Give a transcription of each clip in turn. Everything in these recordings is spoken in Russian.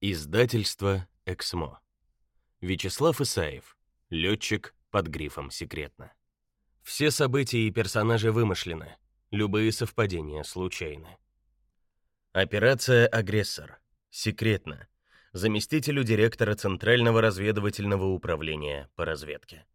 Издательство Эксмо. Вячеслав Исаев. Летчик под грифом «Секретно». Все события и персонажи вымышлены. Любые совпадения случайны. Операция «Агрессор». Секретно. Заместителю директора Центрального разведывательного управления по разведке.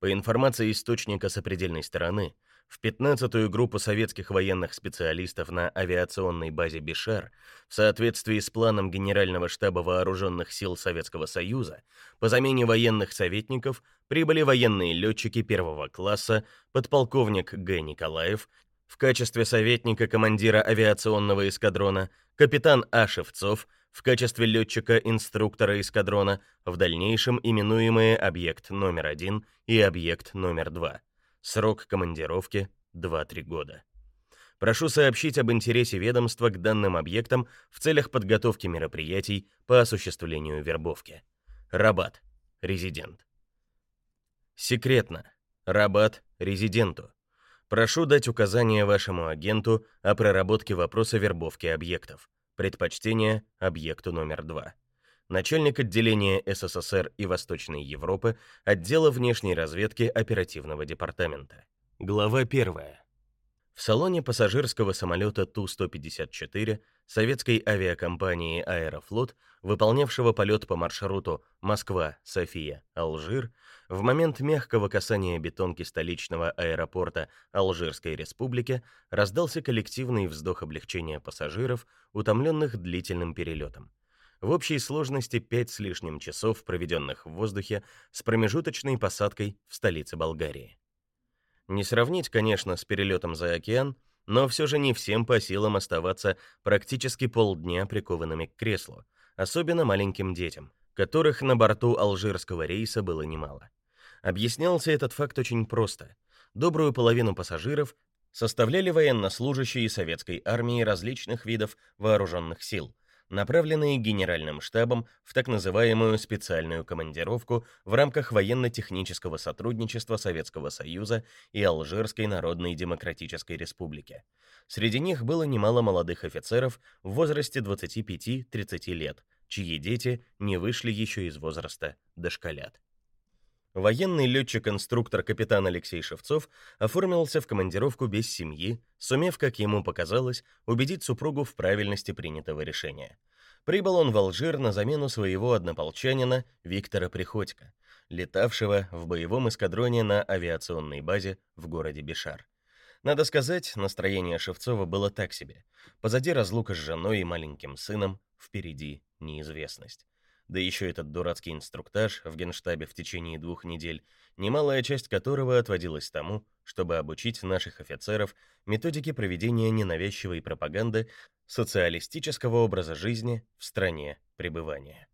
По информации источника сопредельной стороны, в 15-ю группу советских военных специалистов на авиационной базе Бишар в соответствии с планом Генерального штаба Вооруженных сил Советского Союза по замене военных советников прибыли военные летчики первого класса подполковник Г. Николаев в качестве советника командира авиационного эскадрона, капитан А. Шевцов в качестве летчика-инструктора эскадрона, в дальнейшем именуемые объект номер один и объект номер два. Срок командировки 2-3 года. Прошу сообщить об интересе ведомства к данным объектам в целях подготовки мероприятий по осуществлению вербовки. Рабат. Резидент. Секретно. Рабат. Резиденту. Прошу дать указание вашему агенту о проработке вопроса вербовки объектов. Предпочтение объекту номер 2 начальник отделения СССР и Восточной Европы отдела внешней разведки оперативного департамента. Глава 1. В салоне пассажирского самолета Ту-154 советской авиакомпании Аэрофлот, выполнявшего полет по маршруту Москва-София-Алжир, в момент мягкого касания бетонки столичного аэропорта Алжирской республики раздался коллективный вздох облегчения пассажиров, утомленных длительным перелетом в общей сложности пять с лишним часов, проведенных в воздухе, с промежуточной посадкой в столице Болгарии. Не сравнить, конечно, с перелетом за океан, но все же не всем по силам оставаться практически полдня прикованными к креслу, особенно маленьким детям, которых на борту алжирского рейса было немало. Объяснялся этот факт очень просто. Добрую половину пассажиров составляли военнослужащие советской армии различных видов вооруженных сил – направленные Генеральным штабом в так называемую специальную командировку в рамках военно-технического сотрудничества Советского Союза и Алжирской Народной Демократической Республики. Среди них было немало молодых офицеров в возрасте 25-30 лет, чьи дети не вышли еще из возраста дошколят. Военный летчик-инструктор капитан Алексей Шевцов оформился в командировку без семьи, сумев, как ему показалось, убедить супругу в правильности принятого решения. Прибыл он в Алжир на замену своего однополчанина Виктора Приходько, летавшего в боевом эскадроне на авиационной базе в городе Бишар. Надо сказать, настроение Шевцова было так себе. Позади разлука с женой и маленьким сыном, впереди неизвестность да еще этот дурацкий инструктаж в Генштабе в течение двух недель, немалая часть которого отводилась тому, чтобы обучить наших офицеров методике проведения ненавязчивой пропаганды социалистического образа жизни в стране пребывания.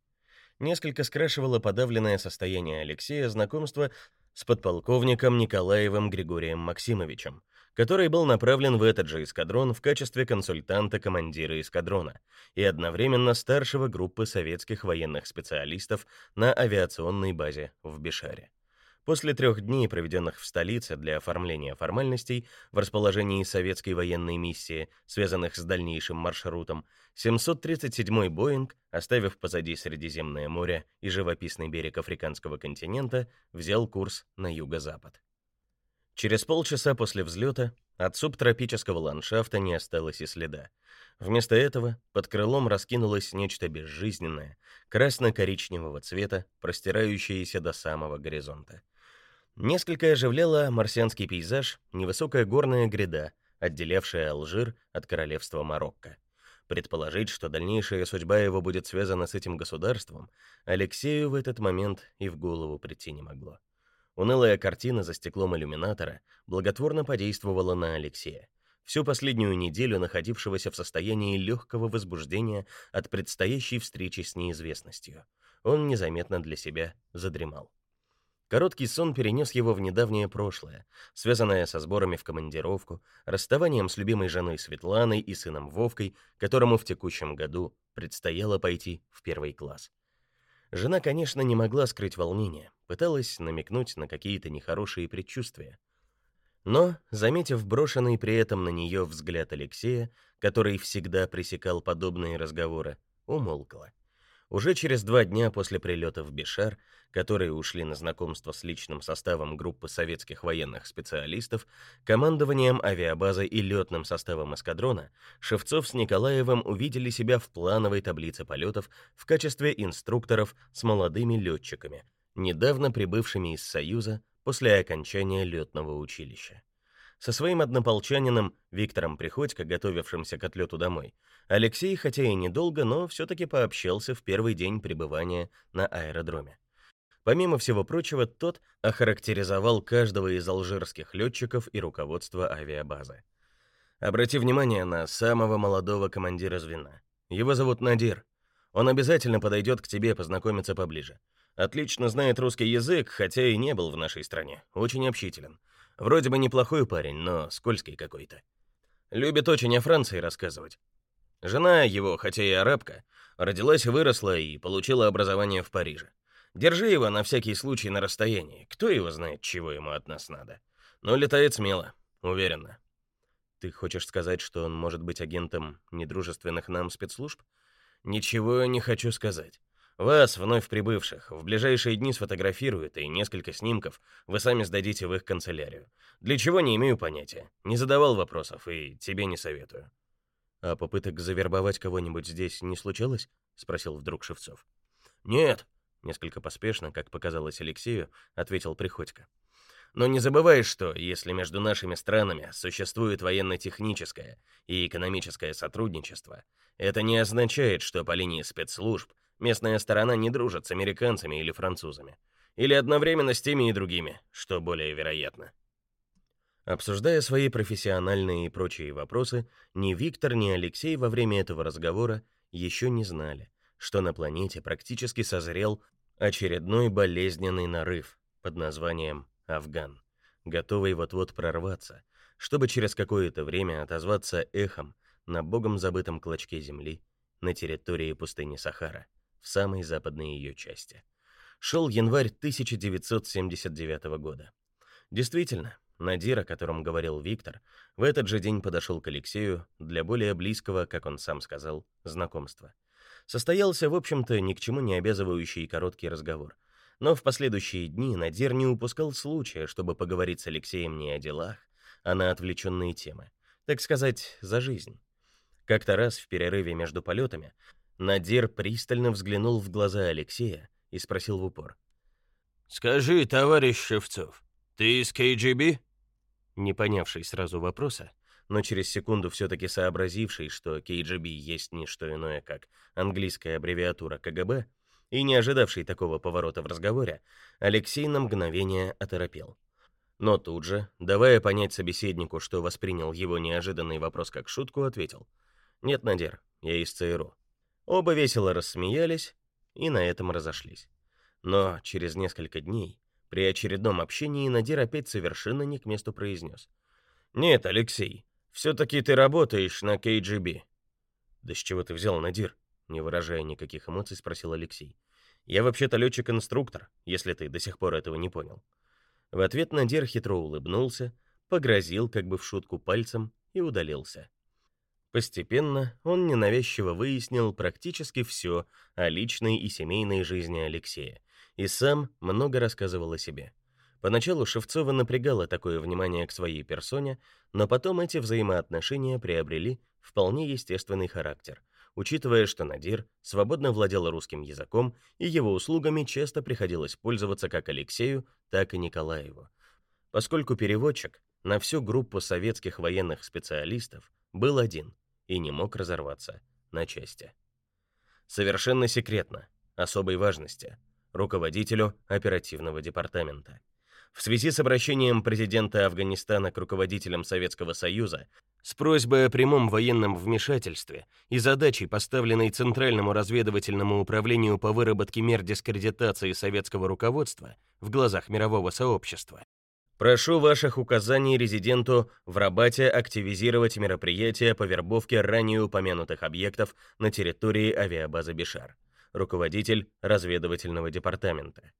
Несколько скрашивало подавленное состояние Алексея знакомство с подполковником Николаевым Григорием Максимовичем, который был направлен в этот же эскадрон в качестве консультанта командира эскадрона и одновременно старшего группы советских военных специалистов на авиационной базе в Бишаре. После трех дней, проведенных в столице для оформления формальностей в расположении советской военной миссии, связанных с дальнейшим маршрутом, 737-й Боинг, оставив позади Средиземное море и живописный берег африканского континента, взял курс на юго-запад. Через полчаса после взлета от субтропического ландшафта не осталось и следа. Вместо этого под крылом раскинулось нечто безжизненное, красно-коричневого цвета, простирающееся до самого горизонта. Несколько оживляла марсианский пейзаж невысокая горная гряда, отделявшая Алжир от королевства Марокко. Предположить, что дальнейшая судьба его будет связана с этим государством, Алексею в этот момент и в голову прийти не могло. Унылая картина за стеклом иллюминатора благотворно подействовала на Алексея, всю последнюю неделю находившегося в состоянии легкого возбуждения от предстоящей встречи с неизвестностью. Он незаметно для себя задремал. Короткий сон перенес его в недавнее прошлое, связанное со сборами в командировку, расставанием с любимой женой Светланой и сыном Вовкой, которому в текущем году предстояло пойти в первый класс. Жена, конечно, не могла скрыть волнение, пыталась намекнуть на какие-то нехорошие предчувствия. Но, заметив брошенный при этом на нее взгляд Алексея, который всегда пресекал подобные разговоры, умолкла. Уже через два дня после прилета в Бишар, которые ушли на знакомство с личным составом группы советских военных специалистов, командованием авиабазы и летным составом эскадрона, Шевцов с Николаевым увидели себя в плановой таблице полетов в качестве инструкторов с молодыми летчиками, недавно прибывшими из Союза после окончания летного училища. Со своим однополчанином Виктором Приходько, готовившимся к отлету домой, Алексей, хотя и недолго, но все-таки пообщался в первый день пребывания на аэродроме. Помимо всего прочего, тот охарактеризовал каждого из алжирских летчиков и руководство авиабазы. Обрати внимание на самого молодого командира звена. Его зовут Надир. Он обязательно подойдет к тебе познакомиться поближе. Отлично знает русский язык, хотя и не был в нашей стране. Очень общителен. Вроде бы неплохой парень, но скользкий какой-то. Любит очень о Франции рассказывать. Жена его, хотя и арабка, родилась и выросла и получила образование в Париже. Держи его на всякий случай на расстоянии. Кто его знает, чего ему от нас надо. Но летает смело, уверенно. Ты хочешь сказать, что он может быть агентом недружественных нам спецслужб? Ничего не хочу сказать. Вас, вновь прибывших, в ближайшие дни сфотографируют, и несколько снимков вы сами сдадите в их канцелярию. Для чего, не имею понятия. Не задавал вопросов и тебе не советую. А попыток завербовать кого-нибудь здесь не случалось? спросил вдруг Шевцов. Нет, несколько поспешно, как показалось Алексею, ответил Приходько. Но не забывай, что если между нашими странами существует военно-техническое и экономическое сотрудничество, это не означает, что по линии спецслужб Местная сторона не дружит с американцами или французами. Или одновременно с теми и другими, что более вероятно. Обсуждая свои профессиональные и прочие вопросы, ни Виктор, ни Алексей во время этого разговора еще не знали, что на планете практически созрел очередной болезненный нарыв под названием Афган, готовый вот-вот прорваться, чтобы через какое-то время отозваться эхом на богом забытом клочке земли на территории пустыни Сахара в самой западной ее части. Шел январь 1979 года. Действительно, Надир, о котором говорил Виктор, в этот же день подошел к Алексею для более близкого, как он сам сказал, знакомства. Состоялся, в общем-то, ни к чему не обязывающий короткий разговор. Но в последующие дни Надир не упускал случая, чтобы поговорить с Алексеем не о делах, а на отвлеченные темы. Так сказать, за жизнь. Как-то раз в перерыве между полетами Надир пристально взглянул в глаза Алексея и спросил в упор. «Скажи, товарищ Шевцов, ты из КГБ?» Не понявший сразу вопроса, но через секунду все-таки сообразивший, что КГБ есть не что иное, как английская аббревиатура КГБ, и не ожидавший такого поворота в разговоре, Алексей на мгновение оторопел. Но тут же, давая понять собеседнику, что воспринял его неожиданный вопрос как шутку, ответил. «Нет, Надир, я из ЦРУ. Оба весело рассмеялись и на этом разошлись. Но через несколько дней, при очередном общении, Надир опять совершенно не к месту произнес. «Нет, Алексей, все-таки ты работаешь на КГБ». «Да с чего ты взял, Надир?» Не выражая никаких эмоций, спросил Алексей. «Я вообще-то летчик-инструктор, если ты до сих пор этого не понял». В ответ Надир хитро улыбнулся, погрозил как бы в шутку пальцем и удалился. Постепенно он ненавязчиво выяснил практически все о личной и семейной жизни Алексея и сам много рассказывал о себе. Поначалу Шевцова напрягало такое внимание к своей персоне, но потом эти взаимоотношения приобрели вполне естественный характер, учитывая, что Надир свободно владел русским языком, и его услугами часто приходилось пользоваться как Алексею, так и Николаеву. Поскольку переводчик на всю группу советских военных специалистов был один, и не мог разорваться на части. Совершенно секретно, особой важности, руководителю оперативного департамента. В связи с обращением президента Афганистана к руководителям Советского Союза с просьбой о прямом военном вмешательстве и задачей, поставленной Центральному разведывательному управлению по выработке мер дискредитации советского руководства в глазах мирового сообщества, Прошу ваших указаний резиденту в Рабате активизировать мероприятия по вербовке ранее упомянутых объектов на территории авиабазы Бишар. Руководитель разведывательного департамента.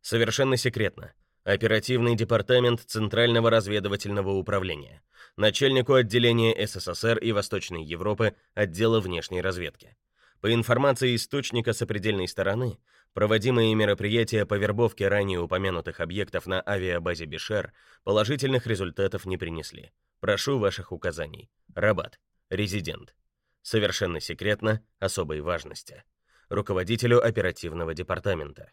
Совершенно секретно. Оперативный департамент Центрального разведывательного управления. Начальнику отделения СССР и Восточной Европы отдела внешней разведки. По информации источника сопредельной стороны, проводимые мероприятия по вербовке ранее упомянутых объектов на авиабазе Бишер положительных результатов не принесли. Прошу ваших указаний. Рабат. Резидент. Совершенно секретно, особой важности. Руководителю оперативного департамента.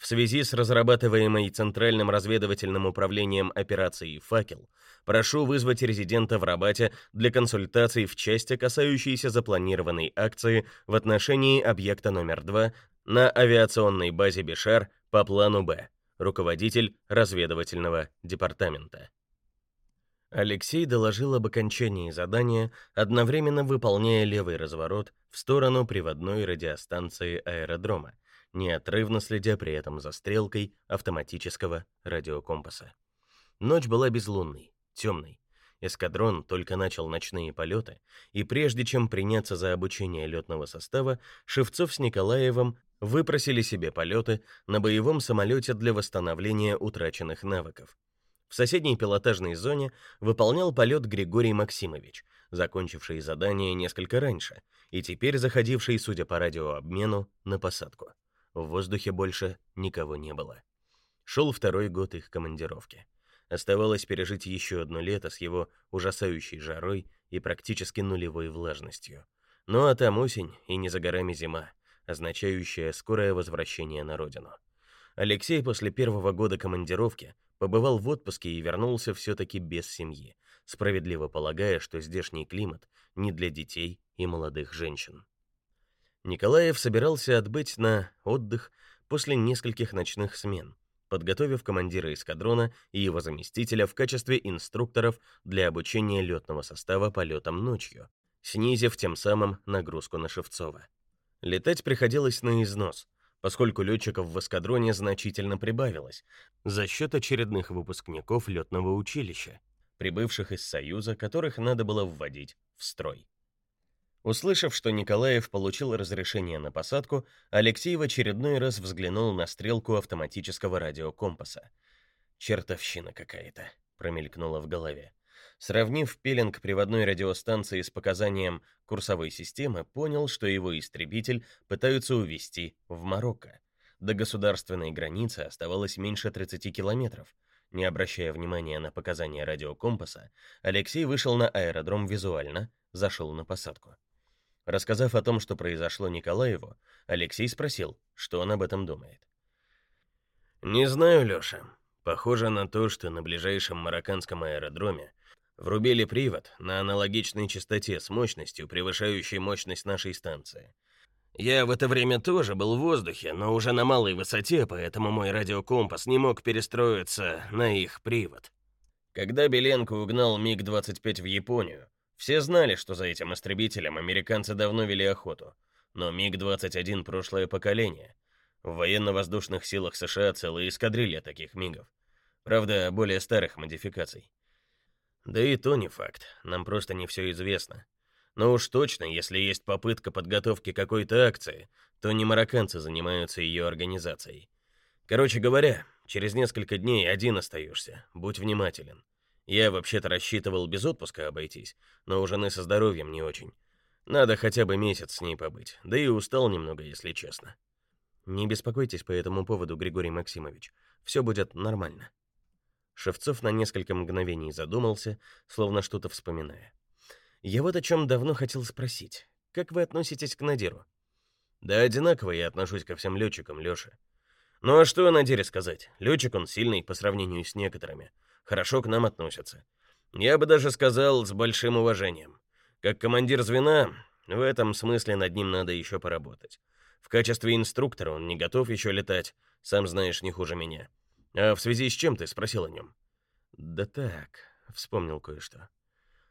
В связи с разрабатываемой Центральным разведывательным управлением операцией «Факел», прошу вызвать резидента в Рабате для консультаций в части, касающейся запланированной акции в отношении объекта номер 2 на авиационной базе Бешар по плану «Б», руководитель разведывательного департамента. Алексей доложил об окончании задания, одновременно выполняя левый разворот в сторону приводной радиостанции аэродрома, неотрывно следя при этом за стрелкой автоматического радиокомпаса. Ночь была безлунной, темной. Эскадрон только начал ночные полеты, и прежде чем приняться за обучение летного состава, Шевцов с Николаевым выпросили себе полеты на боевом самолете для восстановления утраченных навыков. В соседней пилотажной зоне выполнял полет Григорий Максимович, закончивший задание несколько раньше и теперь заходивший, судя по радиообмену, на посадку. В воздухе больше никого не было. Шел второй год их командировки. Оставалось пережить еще одно лето с его ужасающей жарой и практически нулевой влажностью. Ну а там осень и не за горами зима, означающая скорое возвращение на родину. Алексей после первого года командировки побывал в отпуске и вернулся все-таки без семьи, справедливо полагая, что здешний климат не для детей и молодых женщин. Николаев собирался отбыть на отдых после нескольких ночных смен, подготовив командира эскадрона и его заместителя в качестве инструкторов для обучения летного состава полетам ночью, снизив тем самым нагрузку на Шевцова. Летать приходилось на износ, поскольку летчиков в эскадроне значительно прибавилось за счет очередных выпускников летного училища, прибывших из Союза, которых надо было вводить в строй. Услышав, что Николаев получил разрешение на посадку, Алексей в очередной раз взглянул на стрелку автоматического радиокомпаса. «Чертовщина какая-то», — промелькнуло в голове. Сравнив пеленг приводной радиостанции с показанием курсовой системы, понял, что его истребитель пытаются увезти в Марокко. До государственной границы оставалось меньше 30 километров. Не обращая внимания на показания радиокомпаса, Алексей вышел на аэродром визуально, зашел на посадку. Рассказав о том, что произошло Николаеву, Алексей спросил, что он об этом думает. «Не знаю, Лёша. Похоже на то, что на ближайшем марокканском аэродроме врубили привод на аналогичной частоте с мощностью, превышающей мощность нашей станции. Я в это время тоже был в воздухе, но уже на малой высоте, поэтому мой радиокомпас не мог перестроиться на их привод. Когда Беленко угнал МиГ-25 в Японию, все знали, что за этим истребителем американцы давно вели охоту, но МиГ-21 прошлое поколение. В военно-воздушных силах США целая эскадрилья таких МиГов. Правда, более старых модификаций. Да и то не факт, нам просто не все известно. Но уж точно, если есть попытка подготовки какой-то акции, то не марокканцы занимаются ее организацией. Короче говоря, через несколько дней один остаешься, будь внимателен. Я вообще-то рассчитывал без отпуска обойтись, но у жены со здоровьем не очень. Надо хотя бы месяц с ней побыть, да и устал немного, если честно. Не беспокойтесь по этому поводу, Григорий Максимович. Все будет нормально. Шевцов на несколько мгновений задумался, словно что-то вспоминая. Я вот о чем давно хотел спросить. Как вы относитесь к Надиру? Да одинаково я отношусь ко всем летчикам, Лёша. Ну а что о Надире сказать? Летчик он сильный по сравнению с некоторыми хорошо к нам относятся. Я бы даже сказал, с большим уважением. Как командир звена, в этом смысле над ним надо еще поработать. В качестве инструктора он не готов еще летать, сам знаешь, не хуже меня. А в связи с чем ты спросил о нем? Да так, вспомнил кое-что.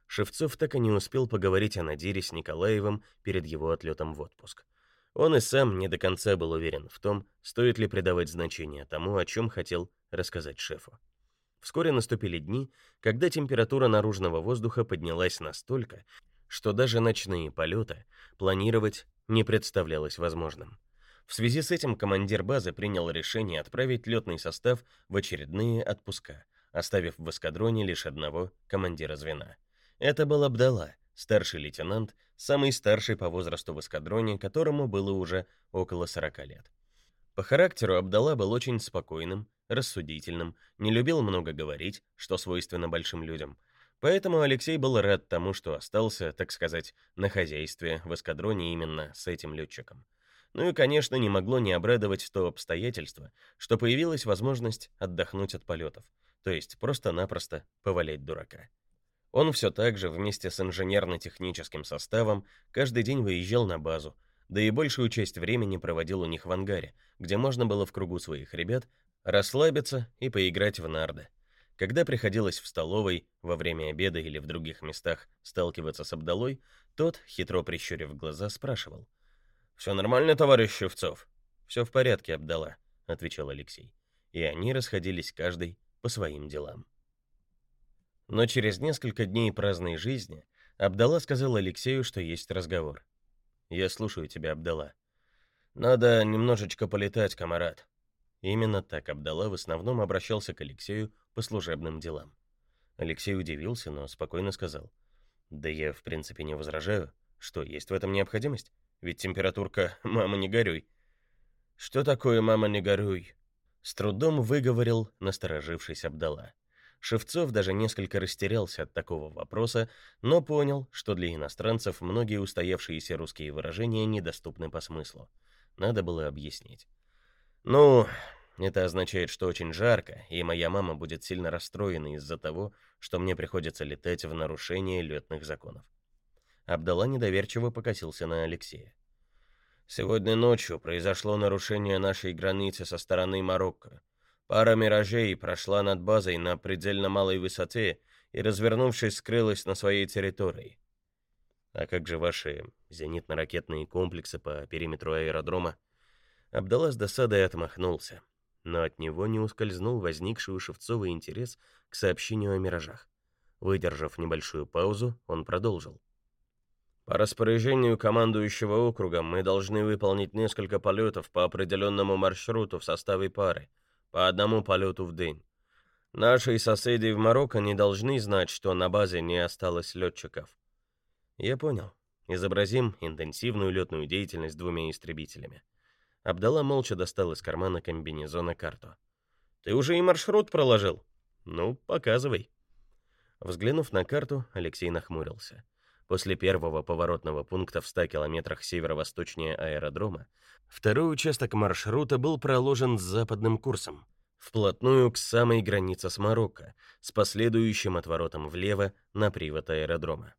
Шевцов так и не успел поговорить о Надире с Николаевым перед его отлетом в отпуск. Он и сам не до конца был уверен в том, стоит ли придавать значение тому, о чем хотел рассказать шефу. Вскоре наступили дни, когда температура наружного воздуха поднялась настолько, что даже ночные полеты планировать не представлялось возможным. В связи с этим командир базы принял решение отправить летный состав в очередные отпуска, оставив в эскадроне лишь одного командира звена. Это был Абдалла, старший лейтенант самый старший по возрасту в эскадроне, которому было уже около 40 лет. По характеру Абдалла был очень спокойным, рассудительным, не любил много говорить, что свойственно большим людям. Поэтому Алексей был рад тому, что остался, так сказать, на хозяйстве в эскадроне именно с этим летчиком. Ну и, конечно, не могло не обрадовать то обстоятельство, что появилась возможность отдохнуть от полетов, то есть просто-напросто повалять дурака. Он все так же вместе с инженерно-техническим составом каждый день выезжал на базу, да и большую часть времени проводил у них в ангаре, где можно было в кругу своих ребят расслабиться и поиграть в нарды. Когда приходилось в столовой, во время обеда или в других местах сталкиваться с Абдалой, тот, хитро прищурив глаза, спрашивал. «Все нормально, товарищ Шевцов?» «Все в порядке, Абдала», — отвечал Алексей. И они расходились каждый по своим делам. Но через несколько дней праздной жизни Абдала сказал Алексею, что есть разговор. «Я слушаю тебя, Абдала». «Надо немножечко полетать, камарад». Именно так Абдала в основном обращался к Алексею по служебным делам. Алексей удивился, но спокойно сказал: "Да я, в принципе, не возражаю. Что, есть в этом необходимость? Ведь температурка, мама, не горюй". "Что такое, мама, не горюй?" с трудом выговорил насторожившись Абдала. Шевцов даже несколько растерялся от такого вопроса, но понял, что для иностранцев многие устоявшиеся русские выражения недоступны по смыслу. Надо было объяснить. «Ну, это означает, что очень жарко, и моя мама будет сильно расстроена из-за того, что мне приходится летать в нарушение летных законов. Абдалла недоверчиво покосился на Алексея. Сегодня ночью произошло нарушение нашей границы со стороны Марокко. Пара миражей прошла над базой на предельно малой высоте и, развернувшись, скрылась на своей территории. А как же ваши зенитно-ракетные комплексы по периметру аэродрома? Абдалла с досадой отмахнулся но от него не ускользнул возникший у Шевцова интерес к сообщению о миражах. Выдержав небольшую паузу, он продолжил. По распоряжению командующего округом мы должны выполнить несколько полетов по определенному маршруту в составе пары, по одному полету в день. Наши соседи в Марокко не должны знать, что на базе не осталось летчиков. Я понял. Изобразим интенсивную летную деятельность двумя истребителями. Абдалла молча достал из кармана комбинезона карту. «Ты уже и маршрут проложил?» «Ну, показывай». Взглянув на карту, Алексей нахмурился. После первого поворотного пункта в 100 километрах северо-восточнее аэродрома, второй участок маршрута был проложен с западным курсом, вплотную к самой границе с Марокко, с последующим отворотом влево на привод аэродрома.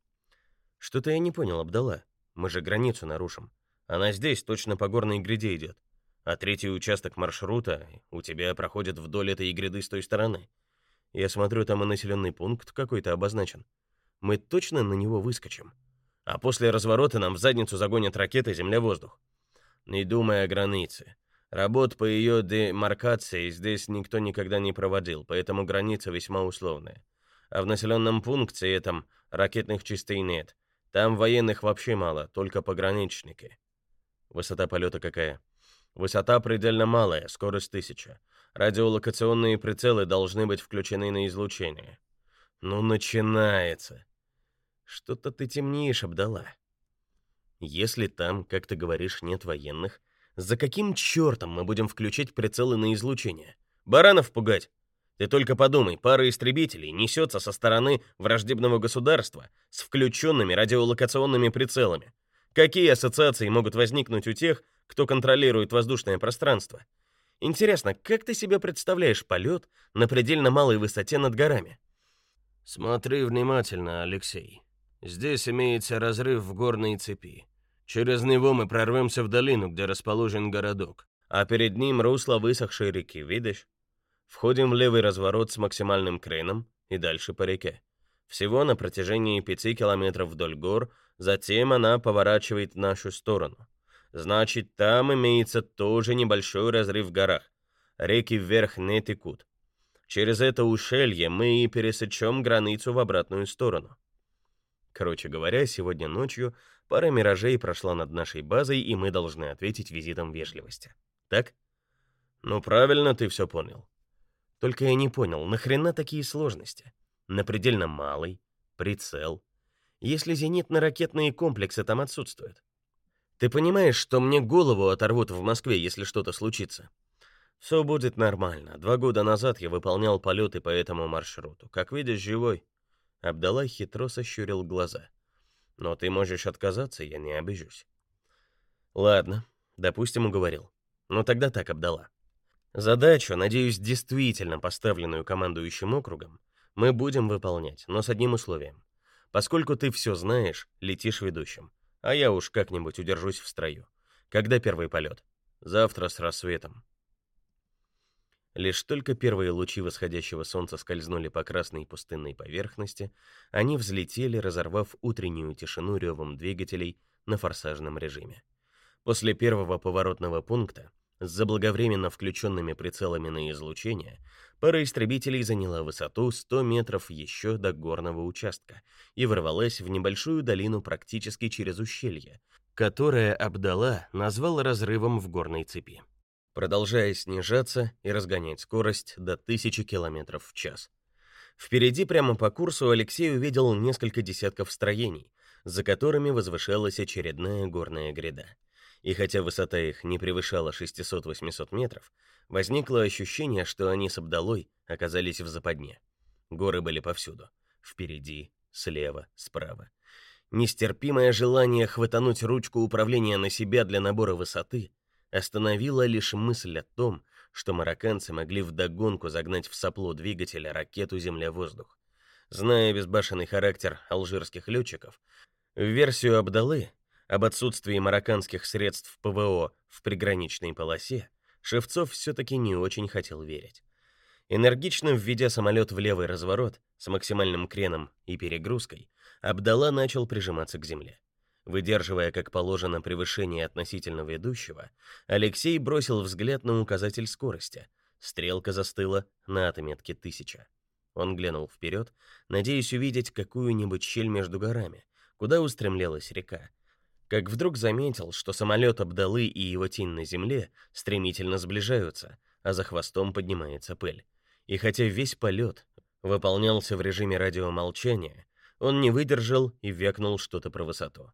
«Что-то я не понял, Абдалла. Мы же границу нарушим. Она здесь, точно по горной гряде идет. А третий участок маршрута у тебя проходит вдоль этой гряды с той стороны. Я смотрю, там и населенный пункт какой-то обозначен. Мы точно на него выскочим. А после разворота нам в задницу загонят ракеты земля-воздух. Не думай о границе. Работ по ее демаркации здесь никто никогда не проводил, поэтому граница весьма условная. А в населенном пункте этом ракетных частей нет. Там военных вообще мало, только пограничники. Высота полета какая? Высота предельно малая, скорость 1000. Радиолокационные прицелы должны быть включены на излучение. Ну начинается. Что-то ты темнеешь, Абдала. Если там, как ты говоришь, нет военных, за каким чертом мы будем включить прицелы на излучение? Баранов пугать? Ты только подумай, пара истребителей несется со стороны враждебного государства с включенными радиолокационными прицелами. Какие ассоциации могут возникнуть у тех, кто контролирует воздушное пространство? Интересно, как ты себе представляешь полет на предельно малой высоте над горами? Смотри внимательно, Алексей. Здесь имеется разрыв в горной цепи. Через него мы прорвемся в долину, где расположен городок, а перед ним русло высохшей реки, видишь? Входим в левый разворот с максимальным креном и дальше по реке. Всего на протяжении пяти километров вдоль гор Затем она поворачивает в нашу сторону. Значит, там имеется тоже небольшой разрыв в горах. Реки вверх не текут. Через это ущелье мы и пересечем границу в обратную сторону. Короче говоря, сегодня ночью пара миражей прошла над нашей базой, и мы должны ответить визитом вежливости. Так? Ну правильно ты все понял. Только я не понял, нахрена такие сложности? На предельно малый, прицел, если зенитно-ракетные комплексы там отсутствуют? Ты понимаешь, что мне голову оторвут в Москве, если что-то случится? Все будет нормально. Два года назад я выполнял полеты по этому маршруту. Как видишь, живой. Абдалла хитро сощурил глаза. Но ты можешь отказаться, я не обижусь. Ладно, допустим, уговорил. Ну тогда так, Абдалла. Задачу, надеюсь, действительно поставленную командующим округом, мы будем выполнять, но с одним условием. Поскольку ты все знаешь, летишь ведущим а я уж как-нибудь удержусь в строю. Когда первый полет? Завтра с рассветом. Лишь только первые лучи восходящего солнца скользнули по красной пустынной поверхности, они взлетели, разорвав утреннюю тишину ревом двигателей на форсажном режиме. После первого поворотного пункта, с заблаговременно включенными прицелами на излучение, Пара истребителей заняла высоту 100 метров еще до горного участка и ворвалась в небольшую долину практически через ущелье, которое Абдала назвал разрывом в горной цепи, продолжая снижаться и разгонять скорость до 1000 км в час. Впереди прямо по курсу Алексей увидел несколько десятков строений, за которыми возвышалась очередная горная гряда. И хотя высота их не превышала 600-800 метров, Возникло ощущение, что они с Абдалой оказались в западне. Горы были повсюду. Впереди, слева, справа. Нестерпимое желание хватануть ручку управления на себя для набора высоты остановило лишь мысль о том, что марокканцы могли вдогонку загнать в сопло двигателя ракету земля-воздух. Зная безбашенный характер алжирских летчиков, в версию Абдалы об отсутствии марокканских средств ПВО в приграничной полосе Шевцов все-таки не очень хотел верить. Энергично введя самолет в левый разворот с максимальным креном и перегрузкой, Абдала начал прижиматься к земле. Выдерживая, как положено, превышение относительно ведущего, Алексей бросил взгляд на указатель скорости. Стрелка застыла на отметке 1000. Он глянул вперед, надеясь увидеть какую-нибудь щель между горами, куда устремлялась река, как вдруг заметил, что самолет Абдалы и его тень на земле стремительно сближаются, а за хвостом поднимается пыль. И хотя весь полет выполнялся в режиме радиомолчания, он не выдержал и вякнул что-то про высоту.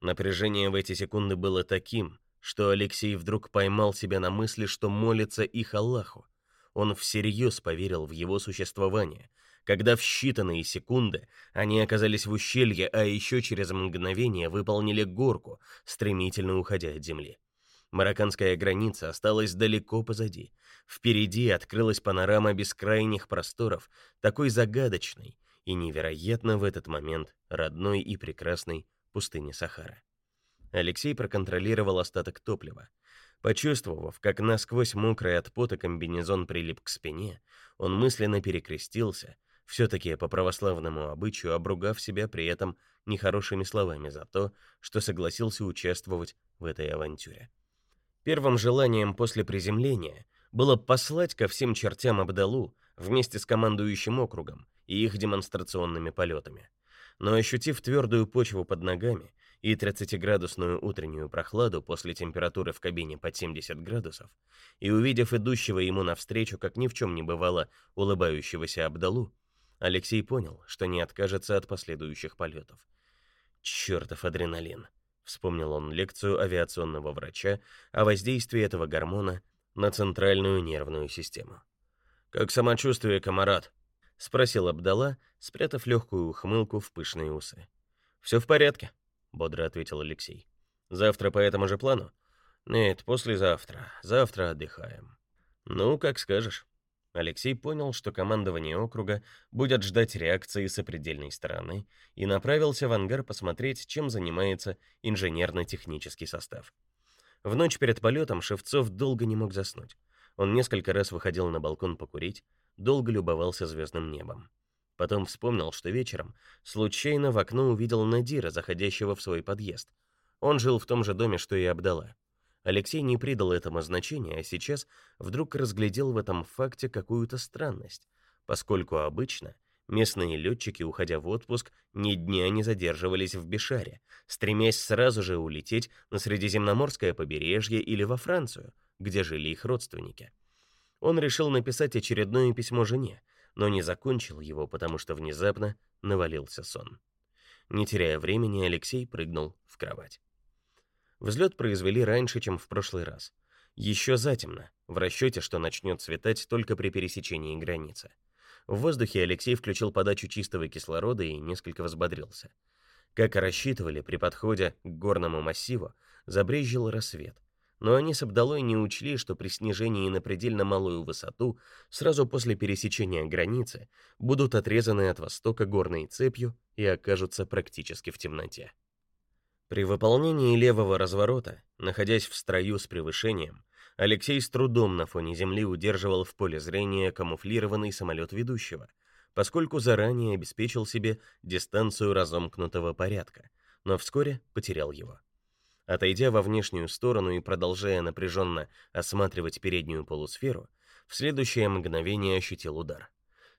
Напряжение в эти секунды было таким, что Алексей вдруг поймал себя на мысли, что молится их Аллаху. Он всерьез поверил в его существование, когда в считанные секунды они оказались в ущелье, а еще через мгновение выполнили горку, стремительно уходя от земли. Марокканская граница осталась далеко позади. Впереди открылась панорама бескрайних просторов, такой загадочной и невероятно в этот момент родной и прекрасной пустыни Сахара. Алексей проконтролировал остаток топлива. Почувствовав, как насквозь мокрый от пота комбинезон прилип к спине, он мысленно перекрестился все-таки по православному обычаю обругав себя при этом нехорошими словами за то, что согласился участвовать в этой авантюре. Первым желанием после приземления было послать ко всем чертям Абдалу вместе с командующим округом и их демонстрационными полетами. Но ощутив твердую почву под ногами и 30-градусную утреннюю прохладу после температуры в кабине под 70 градусов, и увидев идущего ему навстречу, как ни в чем не бывало, улыбающегося Абдалу, Алексей понял, что не откажется от последующих полетов. Чёртов адреналин. Вспомнил он лекцию авиационного врача о воздействии этого гормона на центральную нервную систему. Как самочувствие, комарат? спросил Абдала, спрятав легкую ухмылку в пышные усы. «Все в порядке, бодро ответил Алексей. Завтра по этому же плану? Нет, послезавтра. Завтра отдыхаем. Ну, как скажешь. Алексей понял, что командование округа будет ждать реакции с определенной стороны, и направился в ангар посмотреть, чем занимается инженерно-технический состав. В ночь перед полетом Шевцов долго не мог заснуть. Он несколько раз выходил на балкон покурить, долго любовался звездным небом. Потом вспомнил, что вечером случайно в окно увидел Надира, заходящего в свой подъезд. Он жил в том же доме, что и Абдала. Алексей не придал этому значения, а сейчас вдруг разглядел в этом факте какую-то странность, поскольку обычно местные летчики, уходя в отпуск, ни дня не задерживались в Бишаре, стремясь сразу же улететь на Средиземноморское побережье или во Францию, где жили их родственники. Он решил написать очередное письмо жене, но не закончил его, потому что внезапно навалился сон. Не теряя времени, Алексей прыгнул в кровать. Взлет произвели раньше, чем в прошлый раз. Еще затемно, в расчете, что начнет светать только при пересечении границы. В воздухе Алексей включил подачу чистого кислорода и несколько взбодрился. Как и рассчитывали, при подходе к горному массиву забрезжил рассвет. Но они с Абдалой не учли, что при снижении на предельно малую высоту, сразу после пересечения границы, будут отрезаны от востока горной цепью и окажутся практически в темноте. При выполнении левого разворота, находясь в строю с превышением, Алексей с трудом на фоне земли удерживал в поле зрения камуфлированный самолет ведущего, поскольку заранее обеспечил себе дистанцию разомкнутого порядка, но вскоре потерял его. Отойдя во внешнюю сторону и продолжая напряженно осматривать переднюю полусферу, в следующее мгновение ощутил удар.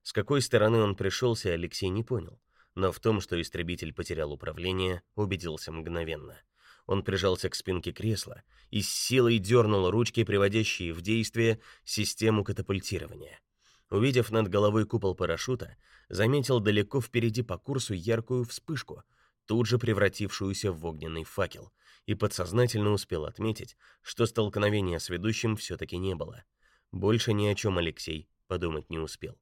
С какой стороны он пришелся, Алексей не понял но в том, что истребитель потерял управление, убедился мгновенно. Он прижался к спинке кресла и с силой дернул ручки, приводящие в действие систему катапультирования. Увидев над головой купол парашюта, заметил далеко впереди по курсу яркую вспышку, тут же превратившуюся в огненный факел, и подсознательно успел отметить, что столкновения с ведущим все-таки не было. Больше ни о чем Алексей подумать не успел.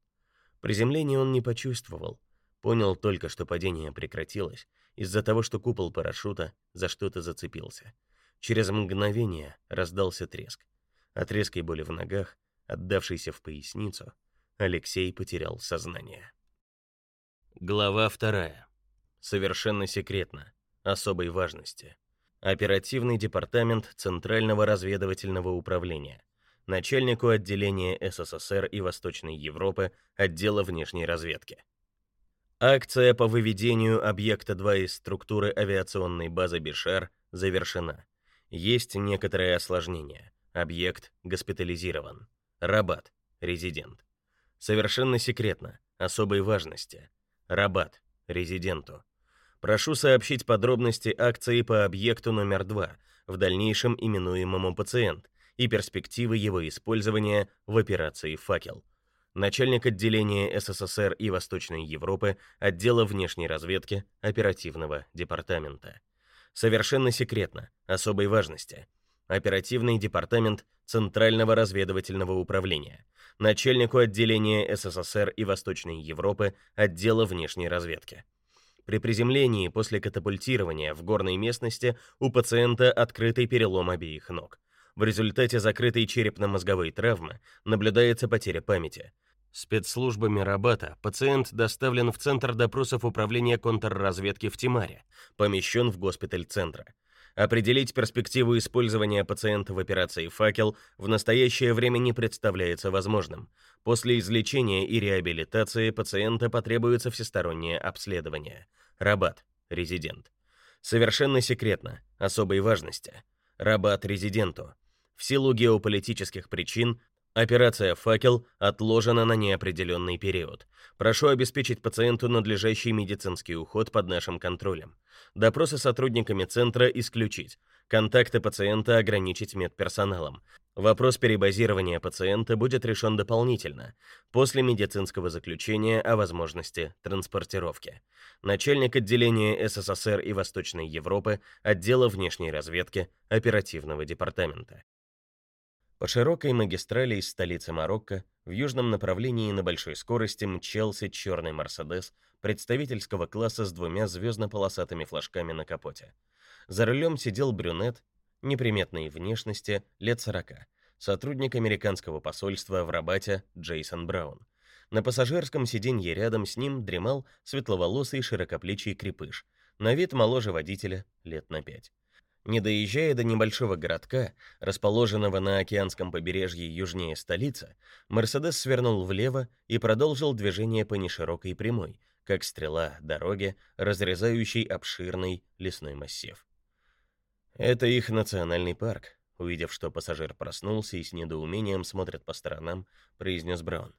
Приземление он не почувствовал, Понял только, что падение прекратилось из-за того, что купол парашюта за что-то зацепился. Через мгновение раздался треск. От резкой боли в ногах, отдавшейся в поясницу, Алексей потерял сознание. Глава вторая. Совершенно секретно. Особой важности. Оперативный департамент Центрального разведывательного управления. Начальнику отделения СССР и Восточной Европы отдела внешней разведки. Акция по выведению объекта 2 из структуры авиационной базы Бишар завершена. Есть некоторые осложнения. Объект госпитализирован. Рабат, резидент. Совершенно секретно, особой важности. Рабат, резиденту. Прошу сообщить подробности акции по объекту номер 2, в дальнейшем именуемому пациент, и перспективы его использования в операции «Факел» начальник отделения СССР и Восточной Европы отдела внешней разведки оперативного департамента. Совершенно секретно, особой важности. Оперативный департамент Центрального разведывательного управления, начальнику отделения СССР и Восточной Европы отдела внешней разведки. При приземлении после катапультирования в горной местности у пациента открытый перелом обеих ног. В результате закрытой черепно-мозговой травмы наблюдается потеря памяти – Спецслужбами Рабата пациент доставлен в Центр допросов Управления контрразведки в Тимаре, помещен в госпиталь центра. Определить перспективу использования пациента в операции «Факел» в настоящее время не представляется возможным. После излечения и реабилитации пациента потребуется всестороннее обследование. Рабат, резидент. Совершенно секретно, особой важности. Рабат резиденту. В силу геополитических причин Операция «Факел» отложена на неопределенный период. Прошу обеспечить пациенту надлежащий медицинский уход под нашим контролем. Допросы сотрудниками центра исключить. Контакты пациента ограничить медперсоналом. Вопрос перебазирования пациента будет решен дополнительно, после медицинского заключения о возможности транспортировки. Начальник отделения СССР и Восточной Европы отдела внешней разведки оперативного департамента. По широкой магистрали из столицы Марокко в южном направлении на большой скорости мчался черный Мерседес представительского класса с двумя звездно-полосатыми флажками на капоте. За рулем сидел брюнет, неприметной внешности, лет сорока, сотрудник американского посольства в Рабате Джейсон Браун. На пассажирском сиденье рядом с ним дремал светловолосый широкоплечий крепыш, на вид моложе водителя лет на пять. Не доезжая до небольшого городка, расположенного на океанском побережье южнее столицы, Мерседес свернул влево и продолжил движение по неширокой прямой, как стрела дороги, разрезающей обширный лесной массив. Это их национальный парк, увидев, что пассажир проснулся и с недоумением смотрит по сторонам, произнес Браун.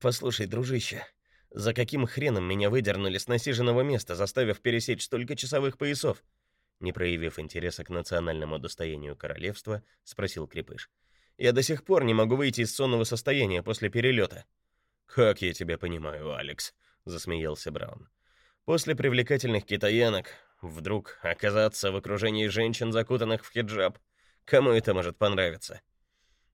Послушай, дружище, за каким хреном меня выдернули с насиженного места, заставив пересечь столько часовых поясов? Не проявив интереса к национальному достоянию королевства, спросил Крепыш. Я до сих пор не могу выйти из сонного состояния после перелета». «Как я тебя понимаю, Алекс», — засмеялся Браун. После привлекательных китаянок вдруг оказаться в окружении женщин, закутанных в хиджаб. Кому это может понравиться?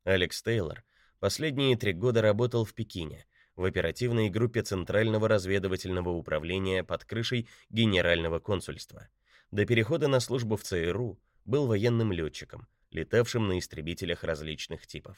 Алекс Тейлор последние три года работал в Пекине, в оперативной группе Центрального разведывательного управления под крышей Генерального консульства. До перехода на службу в ЦРУ был военным летчиком, летавшим на истребителях различных типов.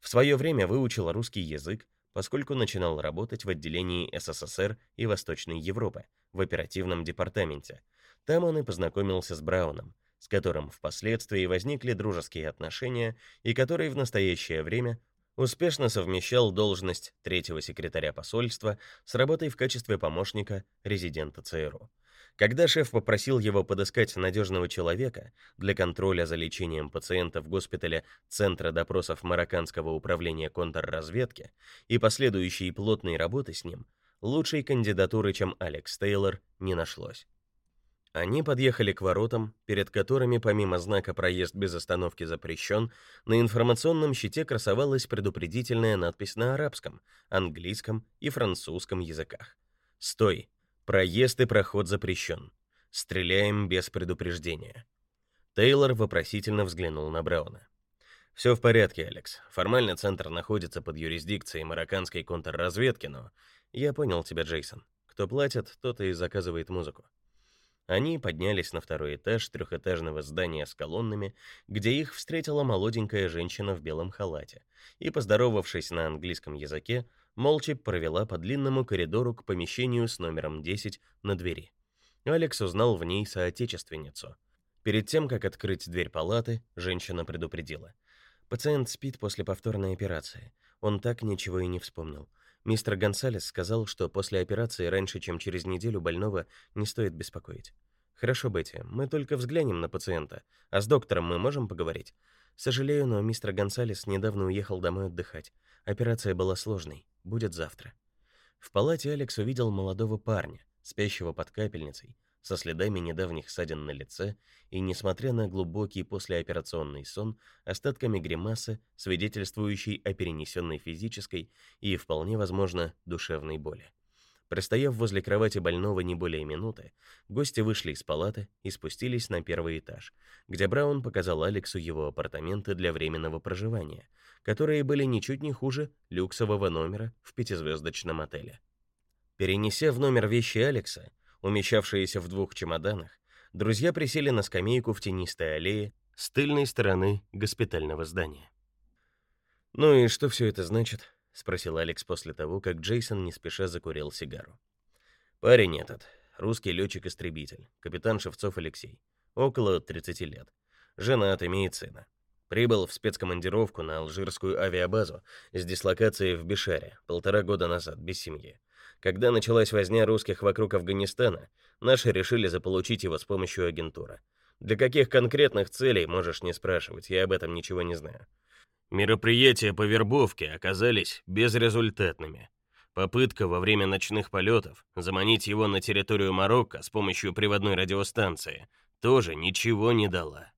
В свое время выучил русский язык, поскольку начинал работать в отделении СССР и Восточной Европы в оперативном департаменте. Там он и познакомился с Брауном, с которым впоследствии возникли дружеские отношения и который в настоящее время успешно совмещал должность третьего секретаря посольства с работой в качестве помощника резидента ЦРУ. Когда шеф попросил его подыскать надежного человека для контроля за лечением пациента в госпитале Центра допросов Марокканского управления контрразведки и последующей плотной работы с ним, лучшей кандидатуры, чем Алекс Тейлор, не нашлось. Они подъехали к воротам, перед которыми помимо знака «Проезд без остановки запрещен», на информационном щите красовалась предупредительная надпись на арабском, английском и французском языках. «Стой! Проезд и проход запрещен. Стреляем без предупреждения. Тейлор вопросительно взглянул на Брауна. «Все в порядке, Алекс. Формально центр находится под юрисдикцией марокканской контрразведки, но я понял тебя, Джейсон. Кто платит, тот и заказывает музыку. Они поднялись на второй этаж трехэтажного здания с колоннами, где их встретила молоденькая женщина в белом халате, и, поздоровавшись на английском языке, молча провела по длинному коридору к помещению с номером 10 на двери. Алекс узнал в ней соотечественницу. Перед тем, как открыть дверь палаты, женщина предупредила. Пациент спит после повторной операции. Он так ничего и не вспомнил. Мистер Гонсалес сказал, что после операции раньше, чем через неделю больного не стоит беспокоить. Хорошо, Бетти, мы только взглянем на пациента, а с доктором мы можем поговорить. Сожалею, но мистер Гонсалес недавно уехал домой отдыхать. Операция была сложной. Будет завтра. В палате Алекс увидел молодого парня, спящего под капельницей, со следами недавних ссадин на лице и, несмотря на глубокий послеоперационный сон, остатками гримасы, свидетельствующей о перенесенной физической и, вполне возможно, душевной боли. Простояв возле кровати больного не более минуты, гости вышли из палаты и спустились на первый этаж, где Браун показал Алексу его апартаменты для временного проживания, которые были ничуть не хуже люксового номера в пятизвездочном отеле. Перенеся в номер вещи Алекса, умещавшиеся в двух чемоданах, друзья присели на скамейку в тенистой аллее с тыльной стороны госпитального здания. «Ну и что все это значит?» — спросил Алекс после того, как Джейсон не спеша закурил сигару. «Парень этот, русский летчик-истребитель, капитан Шевцов Алексей, около 30 лет. Женат, имеет сына. Прибыл в спецкомандировку на алжирскую авиабазу с дислокацией в Бишаре полтора года назад, без семьи. Когда началась возня русских вокруг Афганистана, наши решили заполучить его с помощью агентуры. Для каких конкретных целей, можешь не спрашивать, я об этом ничего не знаю. Мероприятия по вербовке оказались безрезультатными. Попытка во время ночных полетов заманить его на территорию Марокко с помощью приводной радиостанции тоже ничего не дала.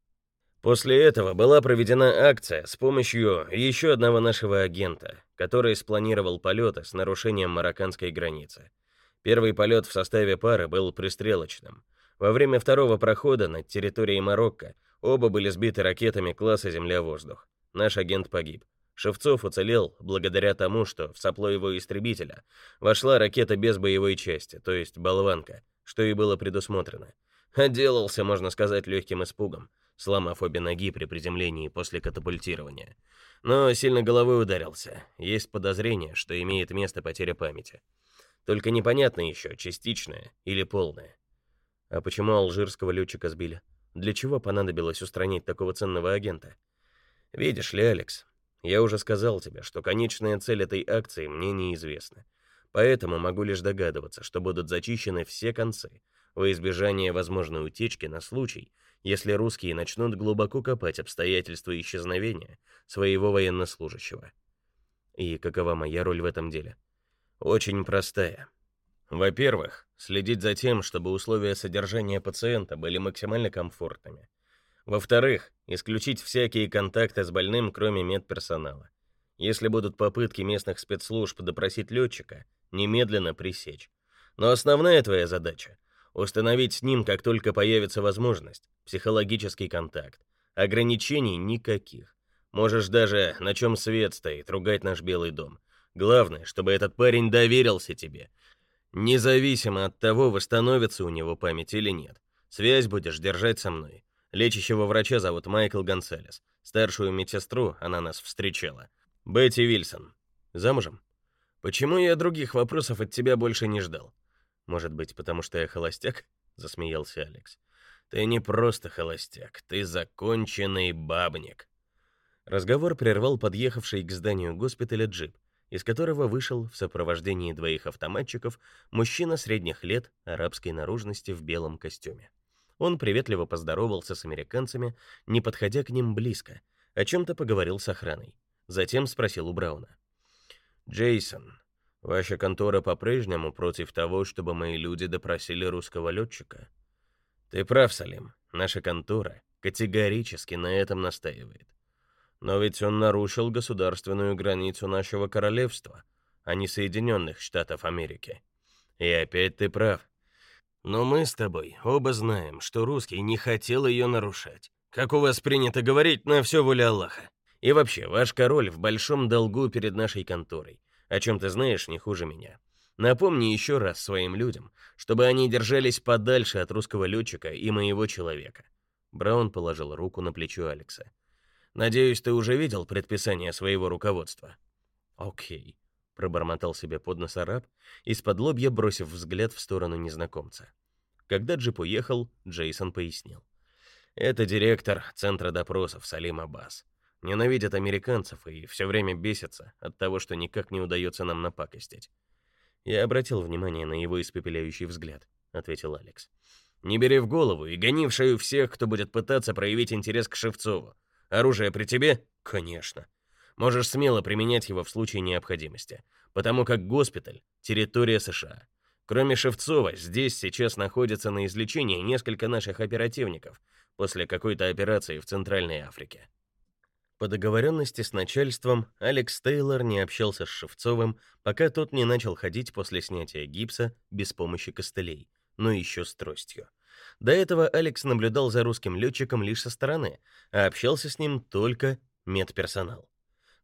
После этого была проведена акция с помощью еще одного нашего агента, который спланировал полеты с нарушением марокканской границы. Первый полет в составе пары был пристрелочным. Во время второго прохода над территорией Марокко оба были сбиты ракетами класса Земля-воздух. Наш агент погиб. Шевцов уцелел благодаря тому, что в сопло его истребителя вошла ракета без боевой части, то есть болванка, что и было предусмотрено. Отделался, можно сказать, легким испугом, сломав обе ноги при приземлении после катапультирования. Но сильно головой ударился. Есть подозрение, что имеет место потеря памяти. Только непонятно еще, частичная или полная. А почему алжирского летчика сбили? Для чего понадобилось устранить такого ценного агента? Видишь ли, Алекс, я уже сказал тебе, что конечная цель этой акции мне неизвестна. Поэтому могу лишь догадываться, что будут зачищены все концы, во избежание возможной утечки на случай, если русские начнут глубоко копать обстоятельства исчезновения своего военнослужащего. И какова моя роль в этом деле? Очень простая. Во-первых, следить за тем, чтобы условия содержания пациента были максимально комфортными. Во-вторых, исключить всякие контакты с больным, кроме медперсонала. Если будут попытки местных спецслужб допросить летчика, немедленно пресечь. Но основная твоя задача — установить с ним, как только появится возможность, психологический контакт. Ограничений никаких. Можешь даже, на чем свет стоит, ругать наш Белый дом. Главное, чтобы этот парень доверился тебе. Независимо от того, восстановится у него память или нет. Связь будешь держать со мной. Лечащего врача зовут Майкл Гонсалес. Старшую медсестру она нас встречала. Бетти Вильсон. Замужем? Почему я других вопросов от тебя больше не ждал? Может быть, потому что я холостяк? Засмеялся Алекс. Ты не просто холостяк, ты законченный бабник. Разговор прервал подъехавший к зданию госпиталя джип, из которого вышел в сопровождении двоих автоматчиков мужчина средних лет арабской наружности в белом костюме. Он приветливо поздоровался с американцами, не подходя к ним близко, о чем то поговорил с охраной. Затем спросил у Брауна: "Джейсон, ваша контора по-прежнему против того, чтобы мои люди допросили русского летчика?» Ты прав, Салим. Наша контора категорически на этом настаивает. Но ведь он нарушил государственную границу нашего королевства, а не Соединенных Штатов Америки. И опять ты прав. Но мы с тобой оба знаем, что русский не хотел ее нарушать. Как у вас принято говорить, на все воля Аллаха. И вообще, ваш король в большом долгу перед нашей конторой. О чем ты знаешь не хуже меня. Напомни еще раз своим людям, чтобы они держались подальше от русского летчика и моего человека. Браун положил руку на плечо Алекса. Надеюсь, ты уже видел предписание своего руководства. О'кей, пробормотал себе под нос араб, из-под лобья бросив взгляд в сторону незнакомца. Когда джип уехал, Джейсон пояснил: "Это директор центра допросов Салим Аббас. Ненавидит американцев и все время бесится от того, что никак не удается нам напакостить. Я обратил внимание на его испепеляющий взгляд, ответил Алекс. Не бери в голову и гони в шею всех, кто будет пытаться проявить интерес к Шевцову. Оружие при тебе? Конечно. Можешь смело применять его в случае необходимости, потому как госпиталь территория США. Кроме Шевцова, здесь сейчас находится на излечении несколько наших оперативников после какой-то операции в Центральной Африке. По договоренности с начальством Алекс Тейлор не общался с Шевцовым, пока тот не начал ходить после снятия гипса без помощи костылей, но еще с тростью. До этого Алекс наблюдал за русским летчиком лишь со стороны, а общался с ним только медперсонал.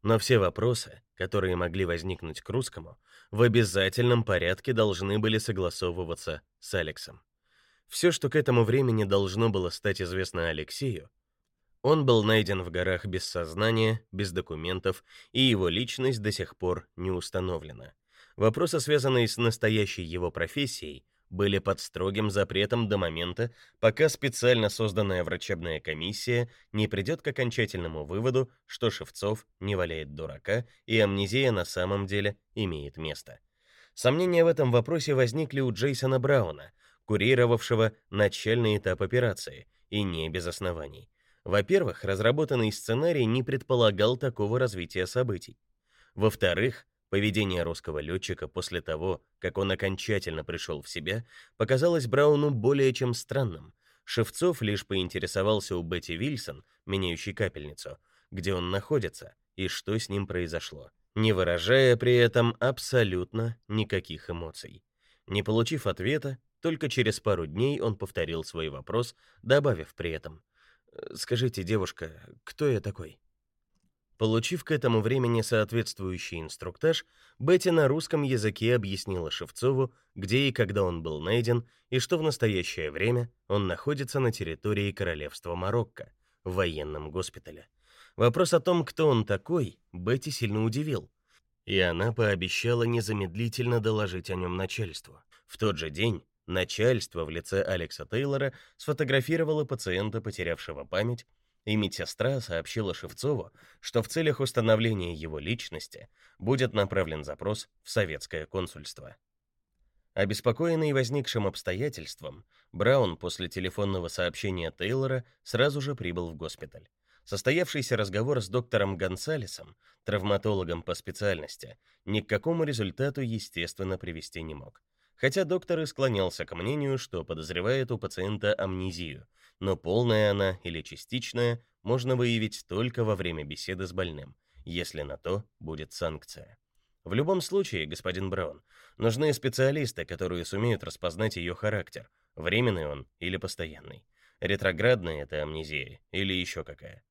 Но все вопросы, которые могли возникнуть к русскому, в обязательном порядке должны были согласовываться с Алексом. Все, что к этому времени должно было стать известно Алексею, он был найден в горах без сознания, без документов, и его личность до сих пор не установлена. Вопросы, связанные с настоящей его профессией, были под строгим запретом до момента, пока специально созданная врачебная комиссия не придет к окончательному выводу, что Шевцов не валяет дурака и амнезия на самом деле имеет место. Сомнения в этом вопросе возникли у Джейсона Брауна, курировавшего начальный этап операции, и не без оснований. Во-первых, разработанный сценарий не предполагал такого развития событий. Во-вторых, поведение русского летчика после того, как он окончательно пришел в себя, показалось Брауну более чем странным. Шевцов лишь поинтересовался у Бетти Вильсон, меняющей капельницу, где он находится и что с ним произошло, не выражая при этом абсолютно никаких эмоций. Не получив ответа, только через пару дней он повторил свой вопрос, добавив при этом: Скажите, девушка, кто я такой? Получив к этому времени соответствующий инструктаж, Бетти на русском языке объяснила Шевцову, где и когда он был найден, и что в настоящее время он находится на территории королевства Марокко, в военном госпитале. Вопрос о том, кто он такой, Бетти сильно удивил, и она пообещала незамедлительно доложить о нем начальству. В тот же день Начальство в лице Алекса Тейлора сфотографировало пациента, потерявшего память, и медсестра сообщила Шевцову, что в целях установления его личности будет направлен запрос в советское консульство. Обеспокоенный возникшим обстоятельством, Браун после телефонного сообщения Тейлора сразу же прибыл в госпиталь. Состоявшийся разговор с доктором Гонсалесом, травматологом по специальности, ни к какому результату, естественно, привести не мог хотя доктор и склонялся к мнению, что подозревает у пациента амнезию, но полная она или частичная можно выявить только во время беседы с больным, если на то будет санкция. В любом случае, господин Браун, нужны специалисты, которые сумеют распознать ее характер, временный он или постоянный. Ретроградная это амнезия или еще какая.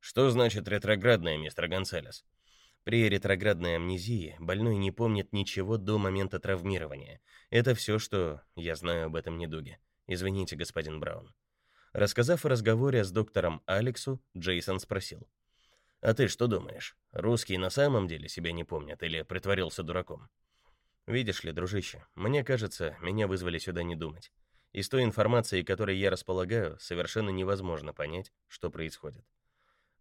Что значит ретроградная, мистер Гонсалес? При ретроградной амнезии больной не помнит ничего до момента травмирования. Это все, что я знаю об этом недуге. Извините, господин Браун. Рассказав о разговоре с доктором Алексу, Джейсон спросил: "А ты что думаешь? Русский на самом деле себя не помнит или притворился дураком?" Видишь ли, дружище, мне кажется, меня вызвали сюда не думать. Из той информации, которой я располагаю, совершенно невозможно понять, что происходит.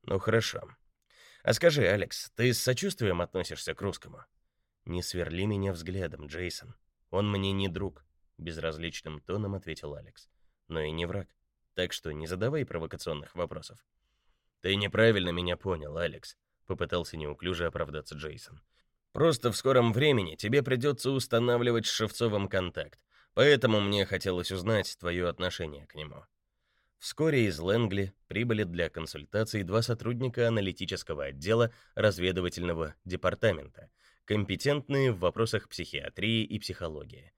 Ну хорошо. А скажи, Алекс, ты с сочувствием относишься к русскому? Не сверли меня взглядом, Джейсон. Он мне не друг, безразличным тоном ответил Алекс. Но и не враг. Так что не задавай провокационных вопросов. Ты неправильно меня понял, Алекс, попытался неуклюже оправдаться Джейсон. Просто в скором времени тебе придется устанавливать с Шевцовым контакт. Поэтому мне хотелось узнать твое отношение к нему. Вскоре из Лэнгли прибыли для консультаций два сотрудника аналитического отдела разведывательного департамента, компетентные в вопросах психиатрии и психологии.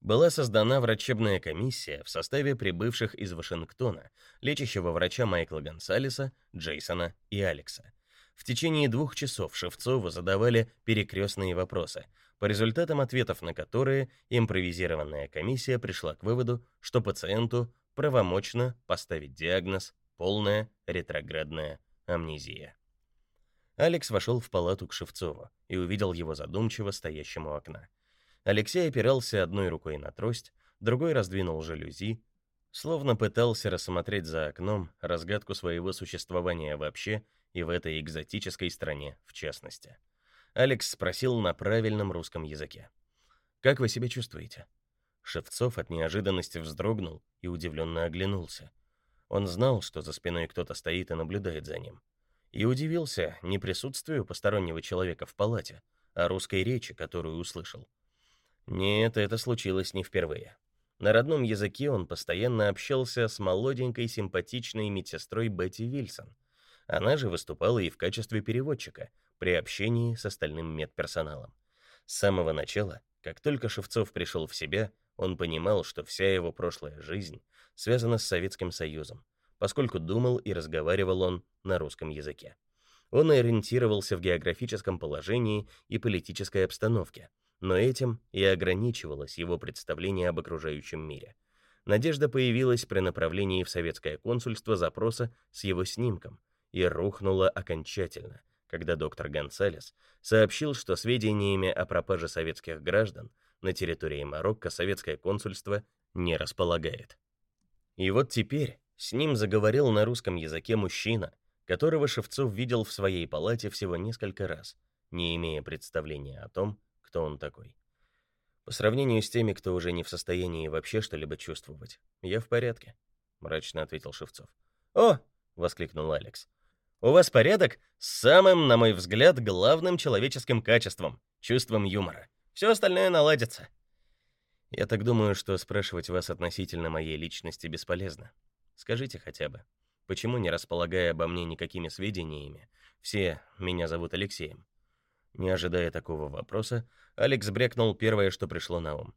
Была создана врачебная комиссия в составе прибывших из Вашингтона, лечащего врача Майкла Гонсалеса, Джейсона и Алекса. В течение двух часов Шевцову задавали перекрестные вопросы, по результатам ответов на которые импровизированная комиссия пришла к выводу, что пациенту правомочно поставить диагноз полная ретроградная амнезия. Алекс вошел в палату к Шевцову и увидел его задумчиво стоящему у окна. Алексей опирался одной рукой на трость, другой раздвинул жалюзи, словно пытался рассмотреть за окном разгадку своего существования вообще и в этой экзотической стране в частности. Алекс спросил на правильном русском языке. «Как вы себя чувствуете?» Шевцов от неожиданности вздрогнул и удивленно оглянулся. Он знал, что за спиной кто-то стоит и наблюдает за ним. И удивился не присутствию постороннего человека в палате, а русской речи, которую услышал. Нет, это случилось не впервые. На родном языке он постоянно общался с молоденькой симпатичной медсестрой Бетти Вильсон. Она же выступала и в качестве переводчика, при общении с остальным медперсоналом. С самого начала, как только Шевцов пришел в себя, он понимал, что вся его прошлая жизнь связана с Советским Союзом, поскольку думал и разговаривал он на русском языке. Он ориентировался в географическом положении и политической обстановке, но этим и ограничивалось его представление об окружающем мире. Надежда появилась при направлении в советское консульство запроса с его снимком и рухнула окончательно, когда доктор Гонсалес сообщил, что сведениями о пропаже советских граждан на территории Марокко советское консульство не располагает. И вот теперь с ним заговорил на русском языке мужчина, которого Шевцов видел в своей палате всего несколько раз, не имея представления о том, кто он такой. По сравнению с теми, кто уже не в состоянии вообще что-либо чувствовать, я в порядке, мрачно ответил Шевцов. "О!" воскликнул Алекс. У вас порядок с самым, на мой взгляд, главным человеческим качеством чувством юмора. Все остальное наладится. Я так думаю, что спрашивать вас относительно моей личности бесполезно. Скажите хотя бы, почему, не располагая обо мне никакими сведениями, все меня зовут Алексеем? Не ожидая такого вопроса, Алекс брекнул первое, что пришло на ум.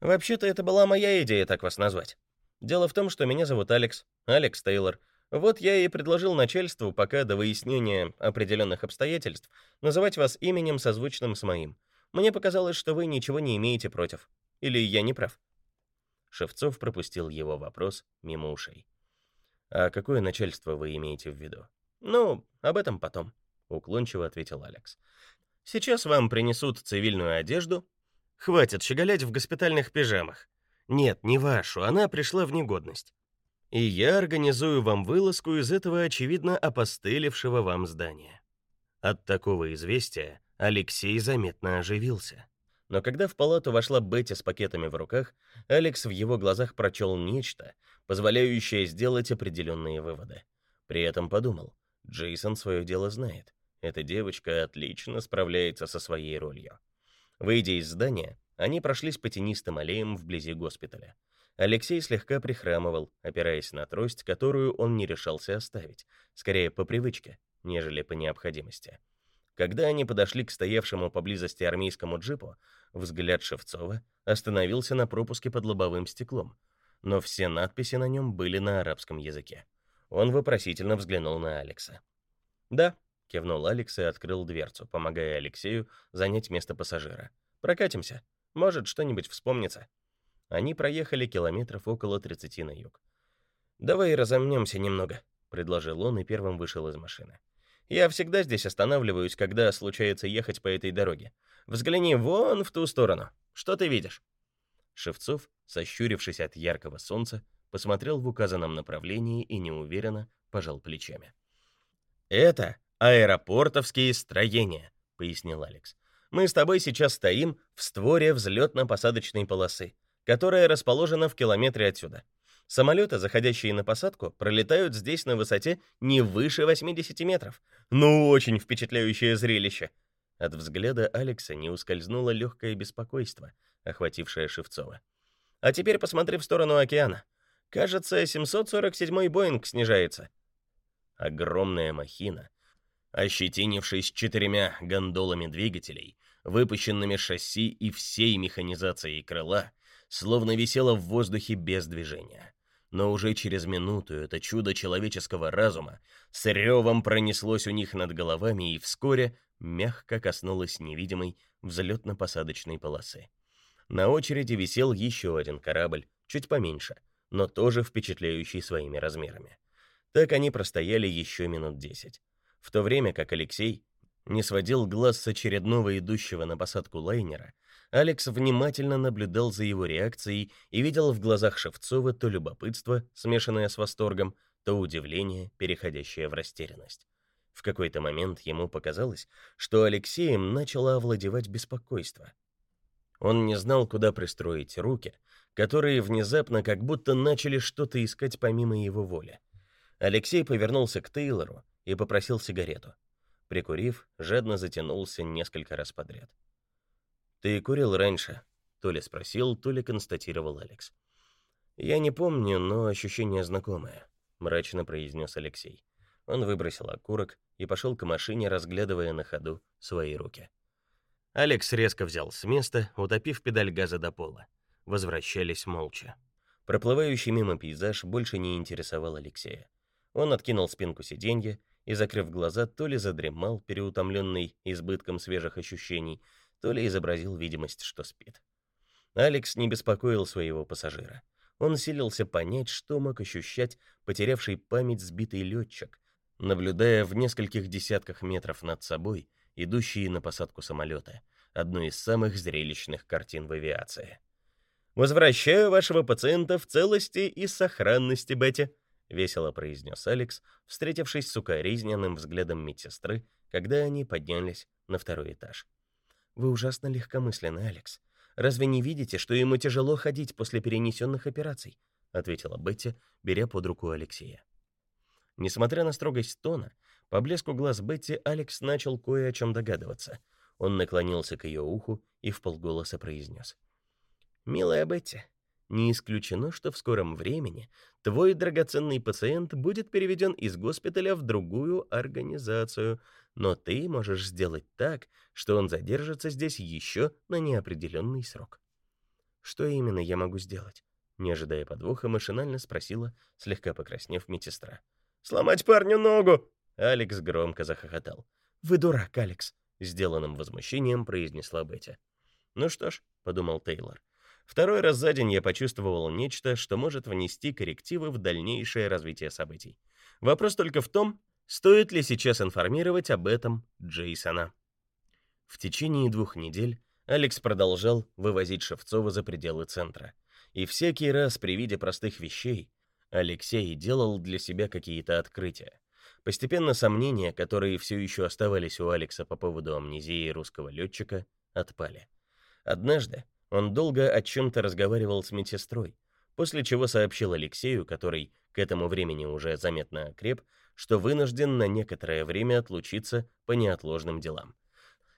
Вообще-то это была моя идея так вас назвать. Дело в том, что меня зовут Алекс, Алекс Тейлор, вот я и предложил начальству, пока до выяснения определенных обстоятельств, называть вас именем созвучным с моим. Мне показалось, что вы ничего не имеете против. Или я не прав? Шевцов пропустил его вопрос мимо ушей. А какое начальство вы имеете в виду? Ну, об этом потом, уклончиво ответил Алекс. Сейчас вам принесут цивильную одежду. Хватит щеголять в госпитальных пижамах. Нет, не вашу, она пришла в негодность и я организую вам вылазку из этого очевидно опостылевшего вам здания. От такого известия Алексей заметно оживился. Но когда в палату вошла Бетти с пакетами в руках, Алекс в его глазах прочел нечто, позволяющее сделать определенные выводы. При этом подумал: Джейсон свое дело знает. Эта девочка отлично справляется со своей ролью. Выйдя из здания, они прошлись по тенистым аллеям вблизи госпиталя. Алексей слегка прихрамывал, опираясь на трость, которую он не решался оставить, скорее по привычке, нежели по необходимости. Когда они подошли к стоявшему поблизости армейскому джипу, взгляд Шевцова остановился на пропуске под лобовым стеклом, но все надписи на нем были на арабском языке. Он вопросительно взглянул на Алекса. "Да", кивнул Алекс и открыл дверцу, помогая Алексею занять место пассажира. "Прокатимся. Может, что-нибудь вспомнится". Они проехали километров около 30 на юг. "Давай разомнемся немного", предложил он и первым вышел из машины. Я всегда здесь останавливаюсь, когда случается ехать по этой дороге. Взгляни вон в ту сторону. Что ты видишь? Шевцов, сощурившись от яркого солнца, посмотрел в указанном направлении и неуверенно пожал плечами. Это аэропортовские строения, пояснил Алекс. Мы с тобой сейчас стоим в створе взлетно-посадочной полосы, которая расположена в километре отсюда. Самолеты, заходящие на посадку, пролетают здесь на высоте не выше 80 метров. Ну, очень впечатляющее зрелище. От взгляда Алекса не ускользнуло легкое беспокойство, охватившее Шевцова. А теперь посмотри в сторону океана. Кажется, 747-й Боинг снижается. Огромная махина, ощетинившись четырьмя гондолами двигателей, выпущенными шасси и всей механизацией крыла, словно висела в воздухе без движения но уже через минуту это чудо человеческого разума с ревом пронеслось у них над головами и вскоре мягко коснулось невидимой взлетно-посадочной полосы. На очереди висел еще один корабль, чуть поменьше, но тоже впечатляющий своими размерами. Так они простояли еще минут десять, в то время как Алексей не сводил глаз с очередного идущего на посадку лайнера, Алекс внимательно наблюдал за его реакцией и видел в глазах Шевцова то любопытство, смешанное с восторгом, то удивление, переходящее в растерянность. В какой-то момент ему показалось, что Алексеем начало овладевать беспокойство. Он не знал, куда пристроить руки, которые внезапно как будто начали что-то искать помимо его воли. Алексей повернулся к Тейлору и попросил сигарету. Прикурив, жадно затянулся несколько раз подряд. «Ты курил раньше?» — то ли спросил, то ли констатировал Алекс. «Я не помню, но ощущение знакомое», — мрачно произнес Алексей. Он выбросил окурок и пошел к машине, разглядывая на ходу свои руки. Алекс резко взял с места, утопив педаль газа до пола. Возвращались молча. Проплывающий мимо пейзаж больше не интересовал Алексея. Он откинул спинку сиденья и, закрыв глаза, то ли задремал, переутомленный избытком свежих ощущений, то ли изобразил видимость, что спит. Алекс не беспокоил своего пассажира. Он силился понять, что мог ощущать потерявший память сбитый летчик, наблюдая в нескольких десятках метров над собой идущие на посадку самолета, одну из самых зрелищных картин в авиации. «Возвращаю вашего пациента в целости и сохранности, Бетти», — весело произнес Алекс, встретившись с укоризненным взглядом медсестры, когда они поднялись на второй этаж. Вы ужасно легкомысленны, Алекс. Разве не видите, что ему тяжело ходить после перенесенных операций? ответила Бетти, беря под руку Алексея. Несмотря на строгость тона, по блеску глаз Бетти Алекс начал кое о чем догадываться. Он наклонился к ее уху и вполголоса произнес. «Милая Бетти, не исключено, что в скором времени твой драгоценный пациент будет переведен из госпиталя в другую организацию, но ты можешь сделать так, что он задержится здесь еще на неопределенный срок. Что именно я могу сделать? Не ожидая подвоха, машинально спросила, слегка покраснев медсестра. Сломать парню ногу. Алекс громко захохотал. Вы дурак, Алекс, сделанным возмущением произнесла Бетти. Ну что ж, подумал Тейлор. Второй раз за день я почувствовал нечто, что может внести коррективы в дальнейшее развитие событий. Вопрос только в том, стоит ли сейчас информировать об этом Джейсона. В течение двух недель Алекс продолжал вывозить Шевцова за пределы центра. И всякий раз при виде простых вещей Алексей делал для себя какие-то открытия. Постепенно сомнения, которые все еще оставались у Алекса по поводу амнезии русского летчика, отпали. Однажды он долго о чем-то разговаривал с медсестрой, после чего сообщил Алексею, который к этому времени уже заметно окреп, что вынужден на некоторое время отлучиться по неотложным делам.